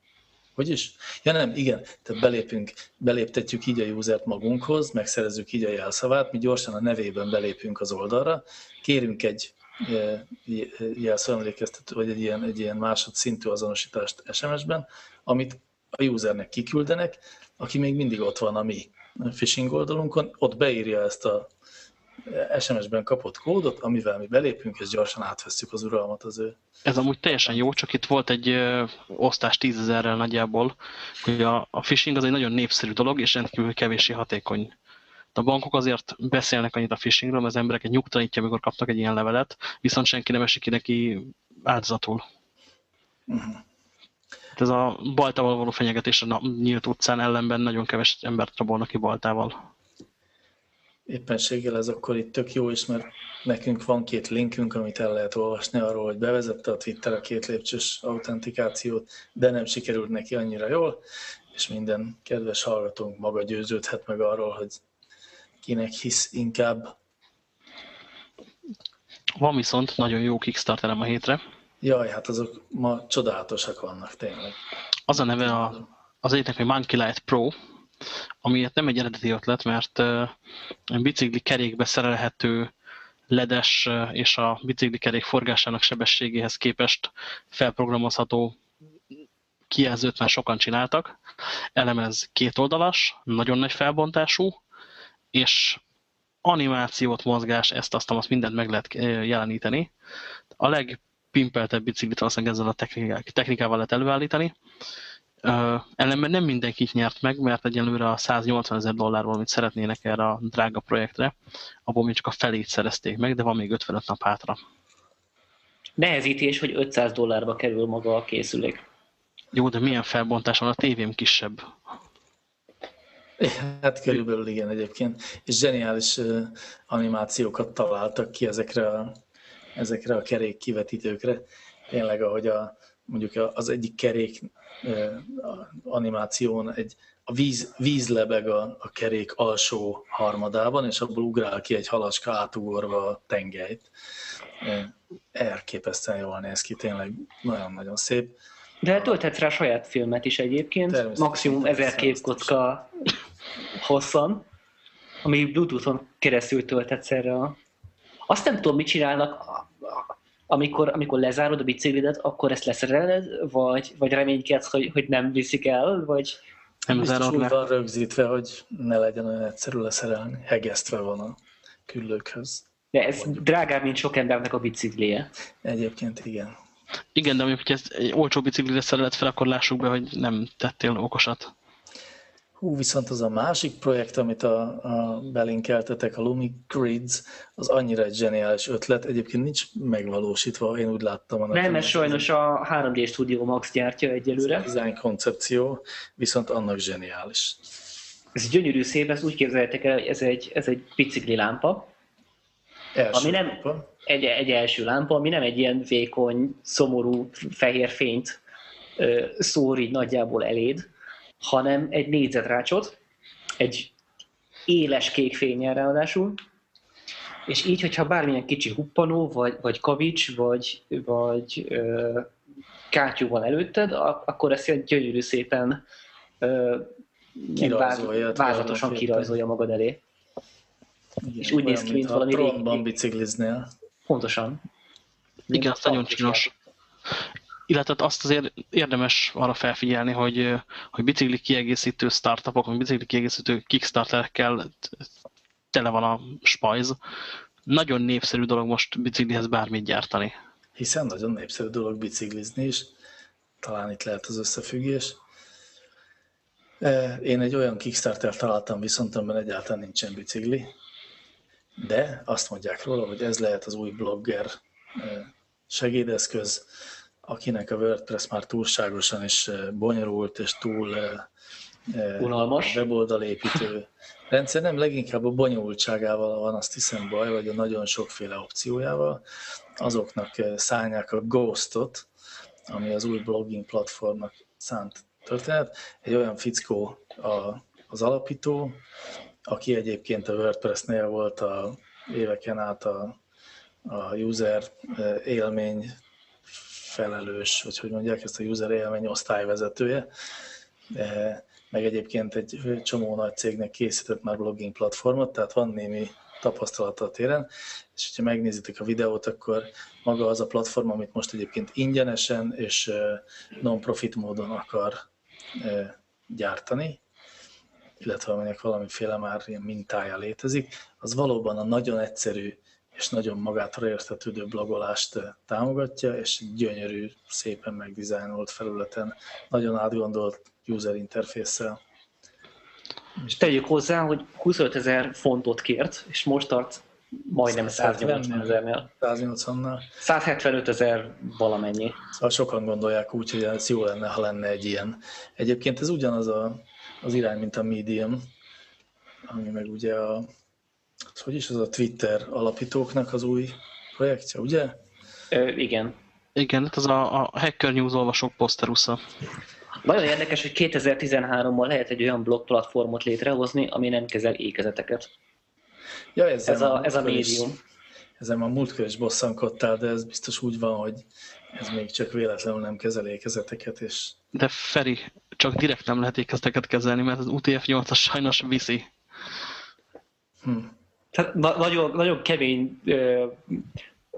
Speaker 2: hogy is? Ja nem, igen, tehát belépünk, beléptetjük így a usert magunkhoz, megszerezzük így a jelszavát, mi gyorsan a nevében belépünk az oldalra, kérünk egy jelszóemlékeztető, vagy egy ilyen, egy ilyen másodszintű azonosítást SMS-ben, amit a usernek kiküldenek, aki még mindig ott van a mi phishing oldalunkon, ott beírja ezt a SMS-ben kapott kódot, amivel mi belépünk, és gyorsan átveszük az uralmat az ő.
Speaker 1: Ez amúgy teljesen jó, csak itt volt egy ö, osztás tízezerrel nagyjából, hogy a, a phishing az egy nagyon népszerű dolog, és rendkívül kevéssé hatékony. A bankok azért beszélnek annyit a phishingről, mert az embereket nyugtalanítja, amikor kapnak egy ilyen levelet, viszont senki nem esik ki neki áldozatul.
Speaker 2: Uh-huh.
Speaker 1: Ez a baltával való fenyegetés a nyílt utcán ellenben nagyon keves embert rabolnak ki baltával.
Speaker 2: Éppenséggel ez akkor itt tök jó is, mert nekünk van két linkünk, amit el lehet olvasni arról, hogy bevezette a Twitter a két lépcsős autentikációt, de nem sikerült neki annyira jól, és minden kedves hallgatónk maga győződhet meg arról, hogy kinek hisz inkább.
Speaker 1: Van viszont nagyon jó Kickstarterem a hétre.
Speaker 2: Jaj, hát azok ma csodálatosak vannak, tényleg.
Speaker 1: Az a neve a, az egyiknek, hogy Monkey Light Pro, amiért nem egy eredeti ötlet, mert bicikli kerékbe szerelhető ledes és a bicikli kerék forgásának sebességéhez képest felprogramozható kijelzőt már sokan csináltak. Elemez kétoldalas, nagyon nagy felbontású, és animációt, mozgás, ezt azt, azt mindent meg lehet jeleníteni. A pimpeltebb biciklit valószínűleg ezzel a technikával lehet előállítani. Uh, ellenben nem mindenkit nyert meg, mert egyelőre a 180 ezer dollárból, amit szeretnének erre a drága projektre, abból még csak a felét szerezték meg, de van még 55 nap hátra.
Speaker 3: Nehezítés, hogy 500 dollárba kerül maga a készülék.
Speaker 1: Jó, de milyen felbontás van? A tévém kisebb.
Speaker 2: Hát körülbelül igen egyébként. És zseniális animációkat találtak ki ezekre a, ezekre a kerék kivetítőkre. Tényleg, ahogy a, mondjuk az egyik kerék animáción egy, a víz, víz lebeg a, a kerék alsó harmadában, és abból ugrál ki egy halaska átugorva a tengelyt. Elképesztően jól néz ki, tényleg nagyon-nagyon szép.
Speaker 3: De tölthetsz rá saját filmet is egyébként, maximum ezer képkocka hosszan, ami Bluetooth-on keresztül tölthetsz erre. Azt nem tudom, mit csinálnak, amikor, amikor lezárod a biciklidet, akkor ezt leszereled, vagy, vagy reménykedsz, hogy, hogy nem viszik el, vagy...
Speaker 2: Nem Biztos úgy van rögzítve, hogy ne legyen olyan egyszerű leszerelni. Hegesztve van a küllőkhöz.
Speaker 3: De ez drágább, mint sok embernek a biciklie.
Speaker 2: Egyébként igen.
Speaker 1: Igen, de amikor ezt egy olcsó biciklire szereled fel, akkor lássuk be, hogy nem tettél okosat.
Speaker 2: Hú, viszont az a másik projekt, amit a, a belinkeltetek, a Lumi Grids, az annyira egy zseniális ötlet. Egyébként nincs megvalósítva, én úgy láttam.
Speaker 3: Annak nem, ez sajnos a 3D Studio Max gyártja egyelőre.
Speaker 2: Ez a design koncepció, viszont annak zseniális.
Speaker 3: Ez gyönyörű szép, ezt úgy képzeljétek el, hogy ez egy, ez egy bicikli lámpa,
Speaker 2: Első
Speaker 3: ami nem lámpa. Egy, egy első lámpa, ami nem egy ilyen vékony, szomorú fehér fényt szór így nagyjából eléd, hanem egy négyzetrácsot, egy éles kék fényen ráadásul, és így, hogyha bármilyen kicsi huppanó, vagy, vagy kavics, vagy, vagy ö, kátyú van előtted, akkor ezt egy gyönyörű szépen ö,
Speaker 2: kirajzolja,
Speaker 3: vázatosan kirajzolja magad elé.
Speaker 2: Igen, és úgy néz ki, mint valami trónban bicikliznél.
Speaker 3: Pontosan.
Speaker 1: Igen, az nagyon csinos illetve azt azért érdemes arra felfigyelni, hogy, hogy bicikli kiegészítő startupok, vagy bicikli kiegészítő kickstarterekkel tele van a spajz. Nagyon népszerű dolog most biciklihez bármit gyártani.
Speaker 2: Hiszen nagyon népszerű dolog biciklizni is. Talán itt lehet az összefüggés. Én egy olyan Kickstarter találtam viszont, amiben egyáltalán nincsen bicikli, de azt mondják róla, hogy ez lehet az új blogger segédeszköz, akinek a WordPress már túlságosan is eh, bonyolult és túl eh,
Speaker 3: eh, unalmas
Speaker 2: weboldalépítő rendszer, nem leginkább a bonyolultságával van azt hiszem baj, vagy a nagyon sokféle opciójával, azoknak szállják a Ghostot, ami az új blogging platformnak szánt történet. Egy olyan fickó a, az alapító, aki egyébként a WordPress-nél volt a éveken át a, a user élmény felelős, vagy hogy mondják ezt a user élmény osztályvezetője, meg egyébként egy csomó nagy cégnek készített már blogging platformot, tehát van némi tapasztalata a téren, és hogyha megnézitek a videót, akkor maga az a platform, amit most egyébként ingyenesen és non-profit módon akar gyártani, illetve aminek valamiféle már ilyen mintája létezik, az valóban a nagyon egyszerű és nagyon magától értetődő blogolást eh, támogatja, és gyönyörű, szépen megdizájnolt felületen, nagyon átgondolt user interfésszel.
Speaker 3: És tegyük hozzá, hogy 25 ezer fontot kért, és most tart majdnem 180 ezernél.
Speaker 2: 180-nál.
Speaker 3: 175 ezer valamennyi.
Speaker 2: Szóval sokan gondolják úgy, hogy ez jó lenne, ha lenne egy ilyen. Egyébként ez ugyanaz a, az irány, mint a Medium, ami meg ugye a az hogy is az a Twitter alapítóknak az új projektje, ugye?
Speaker 3: Ö, igen.
Speaker 1: Igen, hát az a, a Hacker News olvasók poszterusza.
Speaker 3: Nagyon érdekes, hogy 2013-ban lehet egy olyan blog platformot létrehozni, ami nem kezel ékezeteket.
Speaker 2: Ja, ez,
Speaker 3: ez a, ez a médium.
Speaker 2: Ezen a múltkor is bosszankodtál, de ez biztos úgy van, hogy ez még csak véletlenül nem kezel ékezeteket. És...
Speaker 1: De Feri, csak direkt nem lehet ékezeteket kezelni, mert az UTF-8 as sajnos viszi.
Speaker 3: Hm. Tehát na- nagyon, nagyon kemény ö,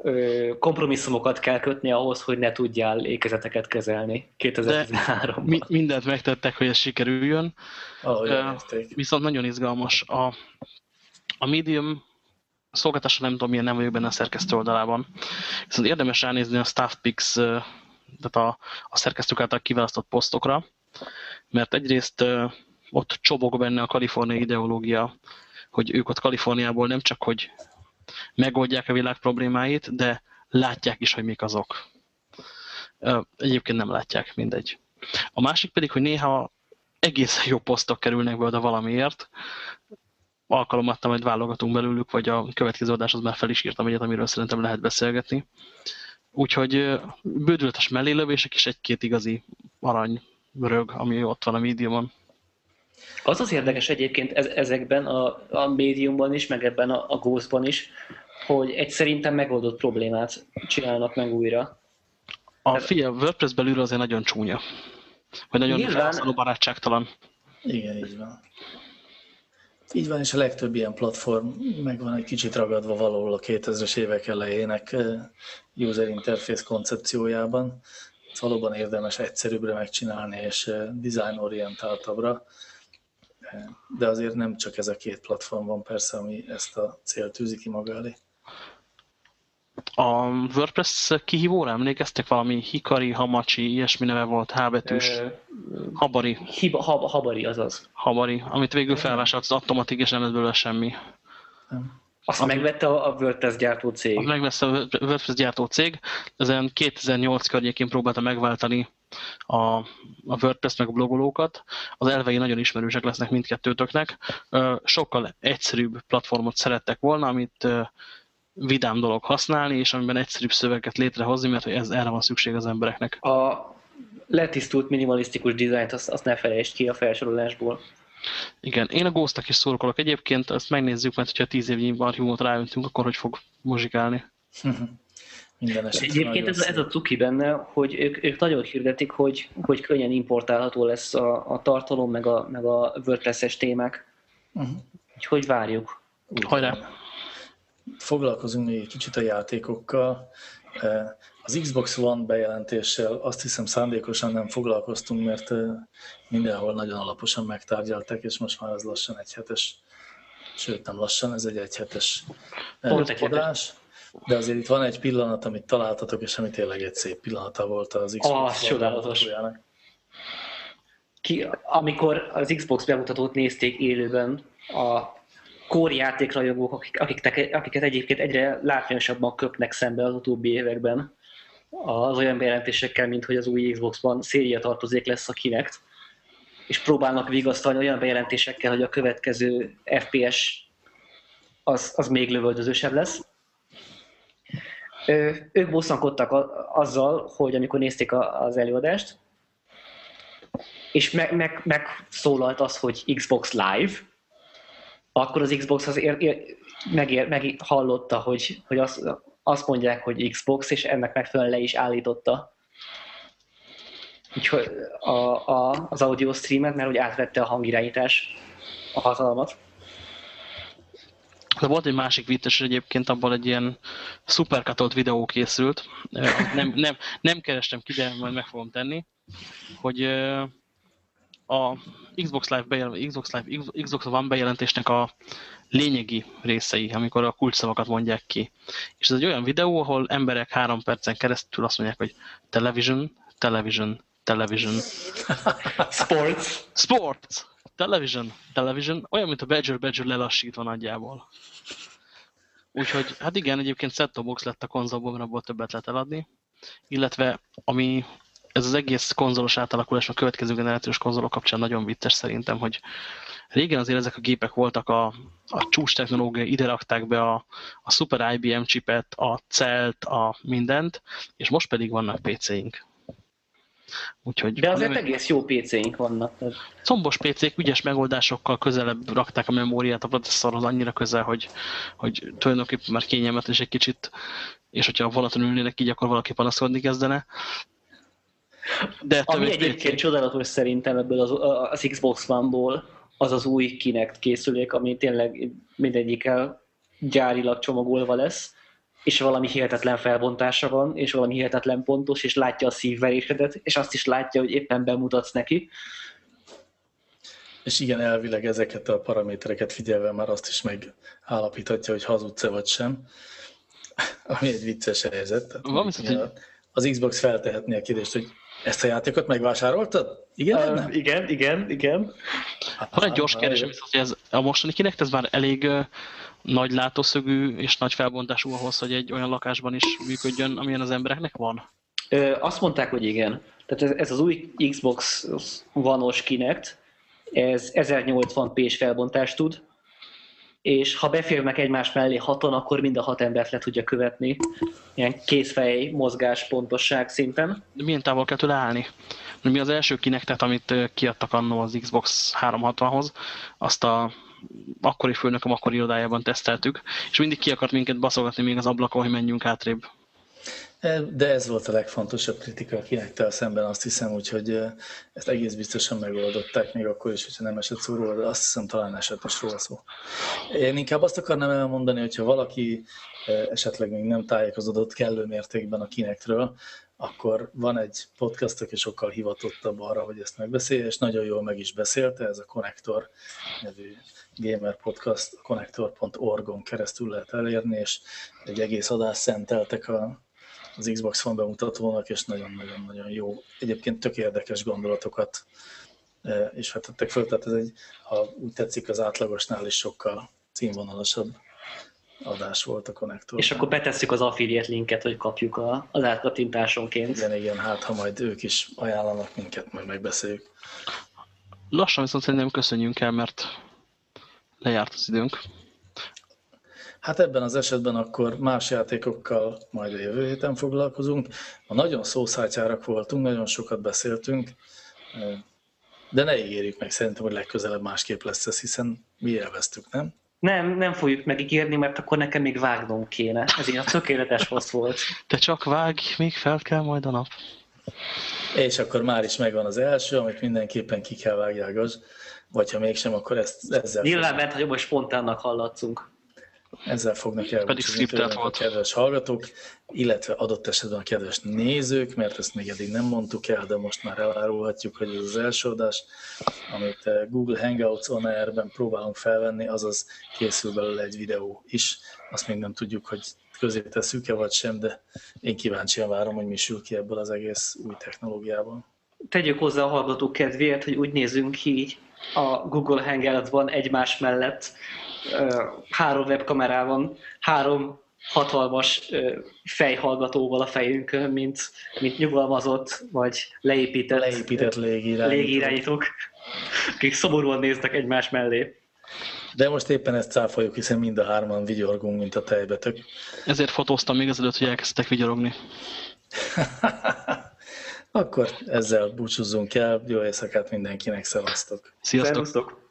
Speaker 3: ö, kompromisszumokat kell kötni ahhoz, hogy ne tudjál ékezeteket kezelni 2013-ban. Mi,
Speaker 1: mindent megtettek, hogy ez sikerüljön.
Speaker 2: Oh,
Speaker 1: uh, viszont nagyon izgalmas. A, a Medium szolgáltatásra nem tudom, milyen nem vagyok benne a szerkesztő oldalában. Viszont érdemes ránézni a Staffpix, tehát a, a szerkesztők által kiválasztott posztokra, mert egyrészt ott csobog benne a kaliforniai ideológia, hogy ők ott Kaliforniából nem csak, hogy megoldják a világ problémáit, de látják is, hogy mik azok. Egyébként nem látják, mindegy. A másik pedig, hogy néha egész jó posztok kerülnek be oda valamiért, alkalomatta majd válogatunk belőlük, vagy a következő adáshoz már fel is írtam egyet, amiről szerintem lehet beszélgetni. Úgyhogy bődületes mellélövések és egy-két igazi arany rög, ami ott van a médiumon.
Speaker 3: Az az érdekes egyébként ezekben a, a médiumban is, meg ebben a, a Ghostban is, hogy egy szerintem megoldott problémát csinálnak meg újra.
Speaker 1: A figyelj, a WordPress belül azért nagyon csúnya. Vagy nagyon Nyilván... barátságtalan.
Speaker 2: Igen, így van. Így van, és a legtöbb ilyen platform meg van egy kicsit ragadva valahol a 2000-es évek elejének eh, user interface koncepciójában. Ez valóban érdemes egyszerűbbre megcsinálni, és eh, design-orientáltabbra. Eh, de azért nem csak ez a két platform van persze, ami ezt a célt tűzi ki maga elé.
Speaker 1: A WordPress kihívóra emlékeztek valami Hikari, Hamachi, ilyesmi neve volt, H betűs. Habari.
Speaker 3: Hiba, hab, habari, azaz.
Speaker 1: Habari, amit végül felvásált az automatik, és nem lett belőle semmi.
Speaker 3: Azt Ami, megvette a WordPress gyártó cég.
Speaker 1: Megvette a WordPress gyártó cég. Ezen 2008 környékén próbálta megváltani a, a WordPress meg a blogolókat. Az elvei nagyon ismerősek lesznek mindkettőtöknek. Sokkal egyszerűbb platformot szerettek volna, amit vidám dolog használni, és amiben egyszerűbb szöveget létrehozni, mert ez erre van szükség az embereknek.
Speaker 3: A letisztult minimalisztikus dizájnt azt, azt ne felejtsd ki a felsorolásból.
Speaker 1: Igen, én a ghost is szurkolok egyébként, ezt megnézzük, mert ha tíz évnyi archívumot ráöntünk, akkor hogy fog muzsikálni.
Speaker 3: Minden Egyébként ez, ez a cuki benne, hogy ők, ők nagyon hirdetik, hogy, hogy könnyen importálható lesz a, a tartalom, meg a, meg a WordPress-es témák. Uh-huh. Úgyhogy várjuk.
Speaker 1: Hajrá!
Speaker 2: foglalkozunk még egy kicsit a játékokkal. E, az Xbox One bejelentéssel azt hiszem szándékosan nem foglalkoztunk, mert e, mindenhol nagyon alaposan megtárgyalták, és most már ez lassan egy hetes, sőt nem lassan, ez egy egyhetes adás. De azért itt van egy pillanat, amit találtatok, és ami tényleg egy szép pillanata volt az Xbox
Speaker 3: ah, csodálatos. Ki, amikor az Xbox bemutatót nézték élőben a core játékrajongók, akik, akik, akiket egyébként egyre látványosabban köpnek szembe az utóbbi években az olyan bejelentésekkel, mint hogy az új Xbox-ban széria tartozék lesz a Kinect, és próbálnak vigasztalni olyan bejelentésekkel, hogy a következő FPS az, az még lövöldözősebb lesz. Ők bosszankodtak azzal, hogy amikor nézték az előadást, és meg, meg, megszólalt az, hogy Xbox Live, akkor az Xbox az ér, ér, megér, meg hallotta, hogy, hogy azt, azt mondják, hogy Xbox, és ennek megfelelően le is állította úgyhogy a, a, az audio streamet, mert úgy átvette a hangirányítás a hatalmat.
Speaker 1: De volt egy másik vittes egyébként, abban egy ilyen szuperkatolt videó készült. Nem, nem, nem kerestem ki, de majd meg fogom tenni, hogy a Xbox Live, bejelent, Xbox Live, Xbox One bejelentésnek a lényegi részei, amikor a kulcsszavakat mondják ki. És ez egy olyan videó, ahol emberek három percen keresztül azt mondják, hogy television, television, television.
Speaker 3: Sports.
Speaker 1: Sports. Television, television. Olyan, mint a Badger Badger lelassítva nagyjából. Úgyhogy, hát igen, egyébként set box lett a konzolból, mert abból többet lehet eladni. Illetve, ami ez az egész konzolos átalakulás a következő generációs konzolok kapcsán nagyon vittes szerintem, hogy régen azért ezek a gépek voltak a, a csúcs technológia, ide rakták be a, a Super IBM chipet, a celt, a mindent, és most pedig vannak PC-ink.
Speaker 3: Úgyhogy De azért nem... egész jó PC-ink vannak.
Speaker 1: Combos PC-k ügyes megoldásokkal közelebb rakták a memóriát a processzorhoz annyira közel, hogy, hogy tulajdonképpen már kényelmetlen és egy kicsit, és hogyha vonaton ülnének így, akkor valaki panaszkodni kezdene.
Speaker 3: De Ami egyébként csodálatos szerintem ebből az, az Xbox One-ból, az az új Kinect készülék, ami tényleg mindegyikkel gyárilag csomagolva lesz, és valami hihetetlen felbontása van, és valami hihetetlen pontos, és látja a szívverésedet, és azt is látja, hogy éppen bemutatsz neki.
Speaker 2: És igen, elvileg ezeket a paramétereket figyelve már azt is megállapíthatja, hogy hazudsz-e vagy sem, ami egy vicces helyzet. Tehát
Speaker 1: Van viszont, hogy-
Speaker 2: Az Xbox feltehetné a kérdést, hogy ezt a játékot megvásároltad? Igen,
Speaker 3: Ö,
Speaker 2: nem?
Speaker 3: igen, igen, igen.
Speaker 1: Van egy gyors
Speaker 2: Ah,
Speaker 1: kérdésem, viszont, hogy ez a mostani kinek ez már elég nagy látószögű és nagy felbontású ahhoz, hogy egy olyan lakásban is működjön, amilyen az embereknek van?
Speaker 3: Ö, azt mondták, hogy igen. Tehát ez, ez az új Xbox One-os Kinect, ez 1080p-s felbontást tud, és ha beférnek egymás mellé haton, akkor mind a hat embert le tudja követni, ilyen kézfej mozgás pontosság szinten.
Speaker 1: De milyen távol kell tőle állni? Mi az első kinektet, amit kiadtak annó az Xbox 360-hoz, azt a akkori főnököm akkori irodájában teszteltük, és mindig ki akart minket baszogatni még az ablakon, hogy menjünk átrébb.
Speaker 2: E, De ez volt a legfontosabb kritika a kinektel szemben, azt hiszem, úgyhogy e, ezt egész biztosan megoldották, még akkor is, hogyha nem esett szó róla, de azt hiszem talán esett is róla szó. Én inkább azt akarnám elmondani, hogyha valaki e, esetleg még nem tájékozódott kellő mértékben a kinektről, akkor van egy podcast, aki sokkal hivatottabb arra, hogy ezt megbeszélje, és nagyon jól meg is beszélte, ez a Connector nevű gamer podcast, connector.org-on keresztül lehet elérni, és egy egész adást szenteltek a, az Xbox One bemutatónak, és nagyon-nagyon-nagyon jó, egyébként tök érdekes gondolatokat eh, is vetettek föl, tehát ez egy, ha úgy tetszik, az átlagosnál is sokkal színvonalasabb adás volt a konnektor.
Speaker 3: És akkor betesszük az affiliate linket, hogy kapjuk a, az átkattintásonként.
Speaker 2: Igen, igen, hát ha majd ők is ajánlanak minket, majd megbeszéljük.
Speaker 1: Lassan viszont szerintem köszönjünk el, mert lejárt az időnk.
Speaker 2: Hát ebben az esetben akkor más játékokkal majd a jövő héten foglalkozunk. Ma nagyon szószátyárak voltunk, nagyon sokat beszéltünk, de ne ígérjük meg, szerintem, hogy legközelebb másképp lesz ez, hiszen mi élveztük, nem?
Speaker 3: Nem, nem fogjuk megígérni, mert akkor nekem még vágnom kéne. Ez ilyen tökéletes hossz volt.
Speaker 1: Te csak vágj, még fel kell majd a nap.
Speaker 2: És akkor már is megvan az első, amit mindenképpen ki kell vágjágas, vagy ha mégsem, akkor ezt, ezzel,
Speaker 3: Nyilván, mert hogy most spontánnak hallatszunk.
Speaker 2: Ezzel fognak elbúcsúzni a kedves hallgatók, illetve adott esetben a kedves nézők, mert ezt még eddig nem mondtuk el, de most már elárulhatjuk, hogy ez az első adás, amit eh, Google Hangouts on Air-ben próbálunk felvenni, azaz készül belőle egy videó is. Azt még nem tudjuk, hogy közé tesszük-e vagy sem, de én kíváncsian várom, hogy mi sül ki ebből az egész új technológiában.
Speaker 3: Tegyük hozzá a hallgatók kedvéért, hogy úgy nézünk ki a Google Hangout-ban egymás mellett három webkamerában, három hatalmas fejhallgatóval a fejünkön, mint, mint nyugalmazott, vagy leépített,
Speaker 2: Leépített légirányító.
Speaker 3: légirányítók, akik szomorúan néznek egymás mellé.
Speaker 2: De most éppen ezt cáfoljuk, hiszen mind a hárman vigyorgunk, mint a tejbetök.
Speaker 1: Ezért fotóztam még ezelőtt, hogy elkezdtek vigyorogni.
Speaker 2: Akkor ezzel búcsúzzunk el. Jó éjszakát mindenkinek, szevasztok!
Speaker 1: Sziasztok!
Speaker 3: Szervusztok!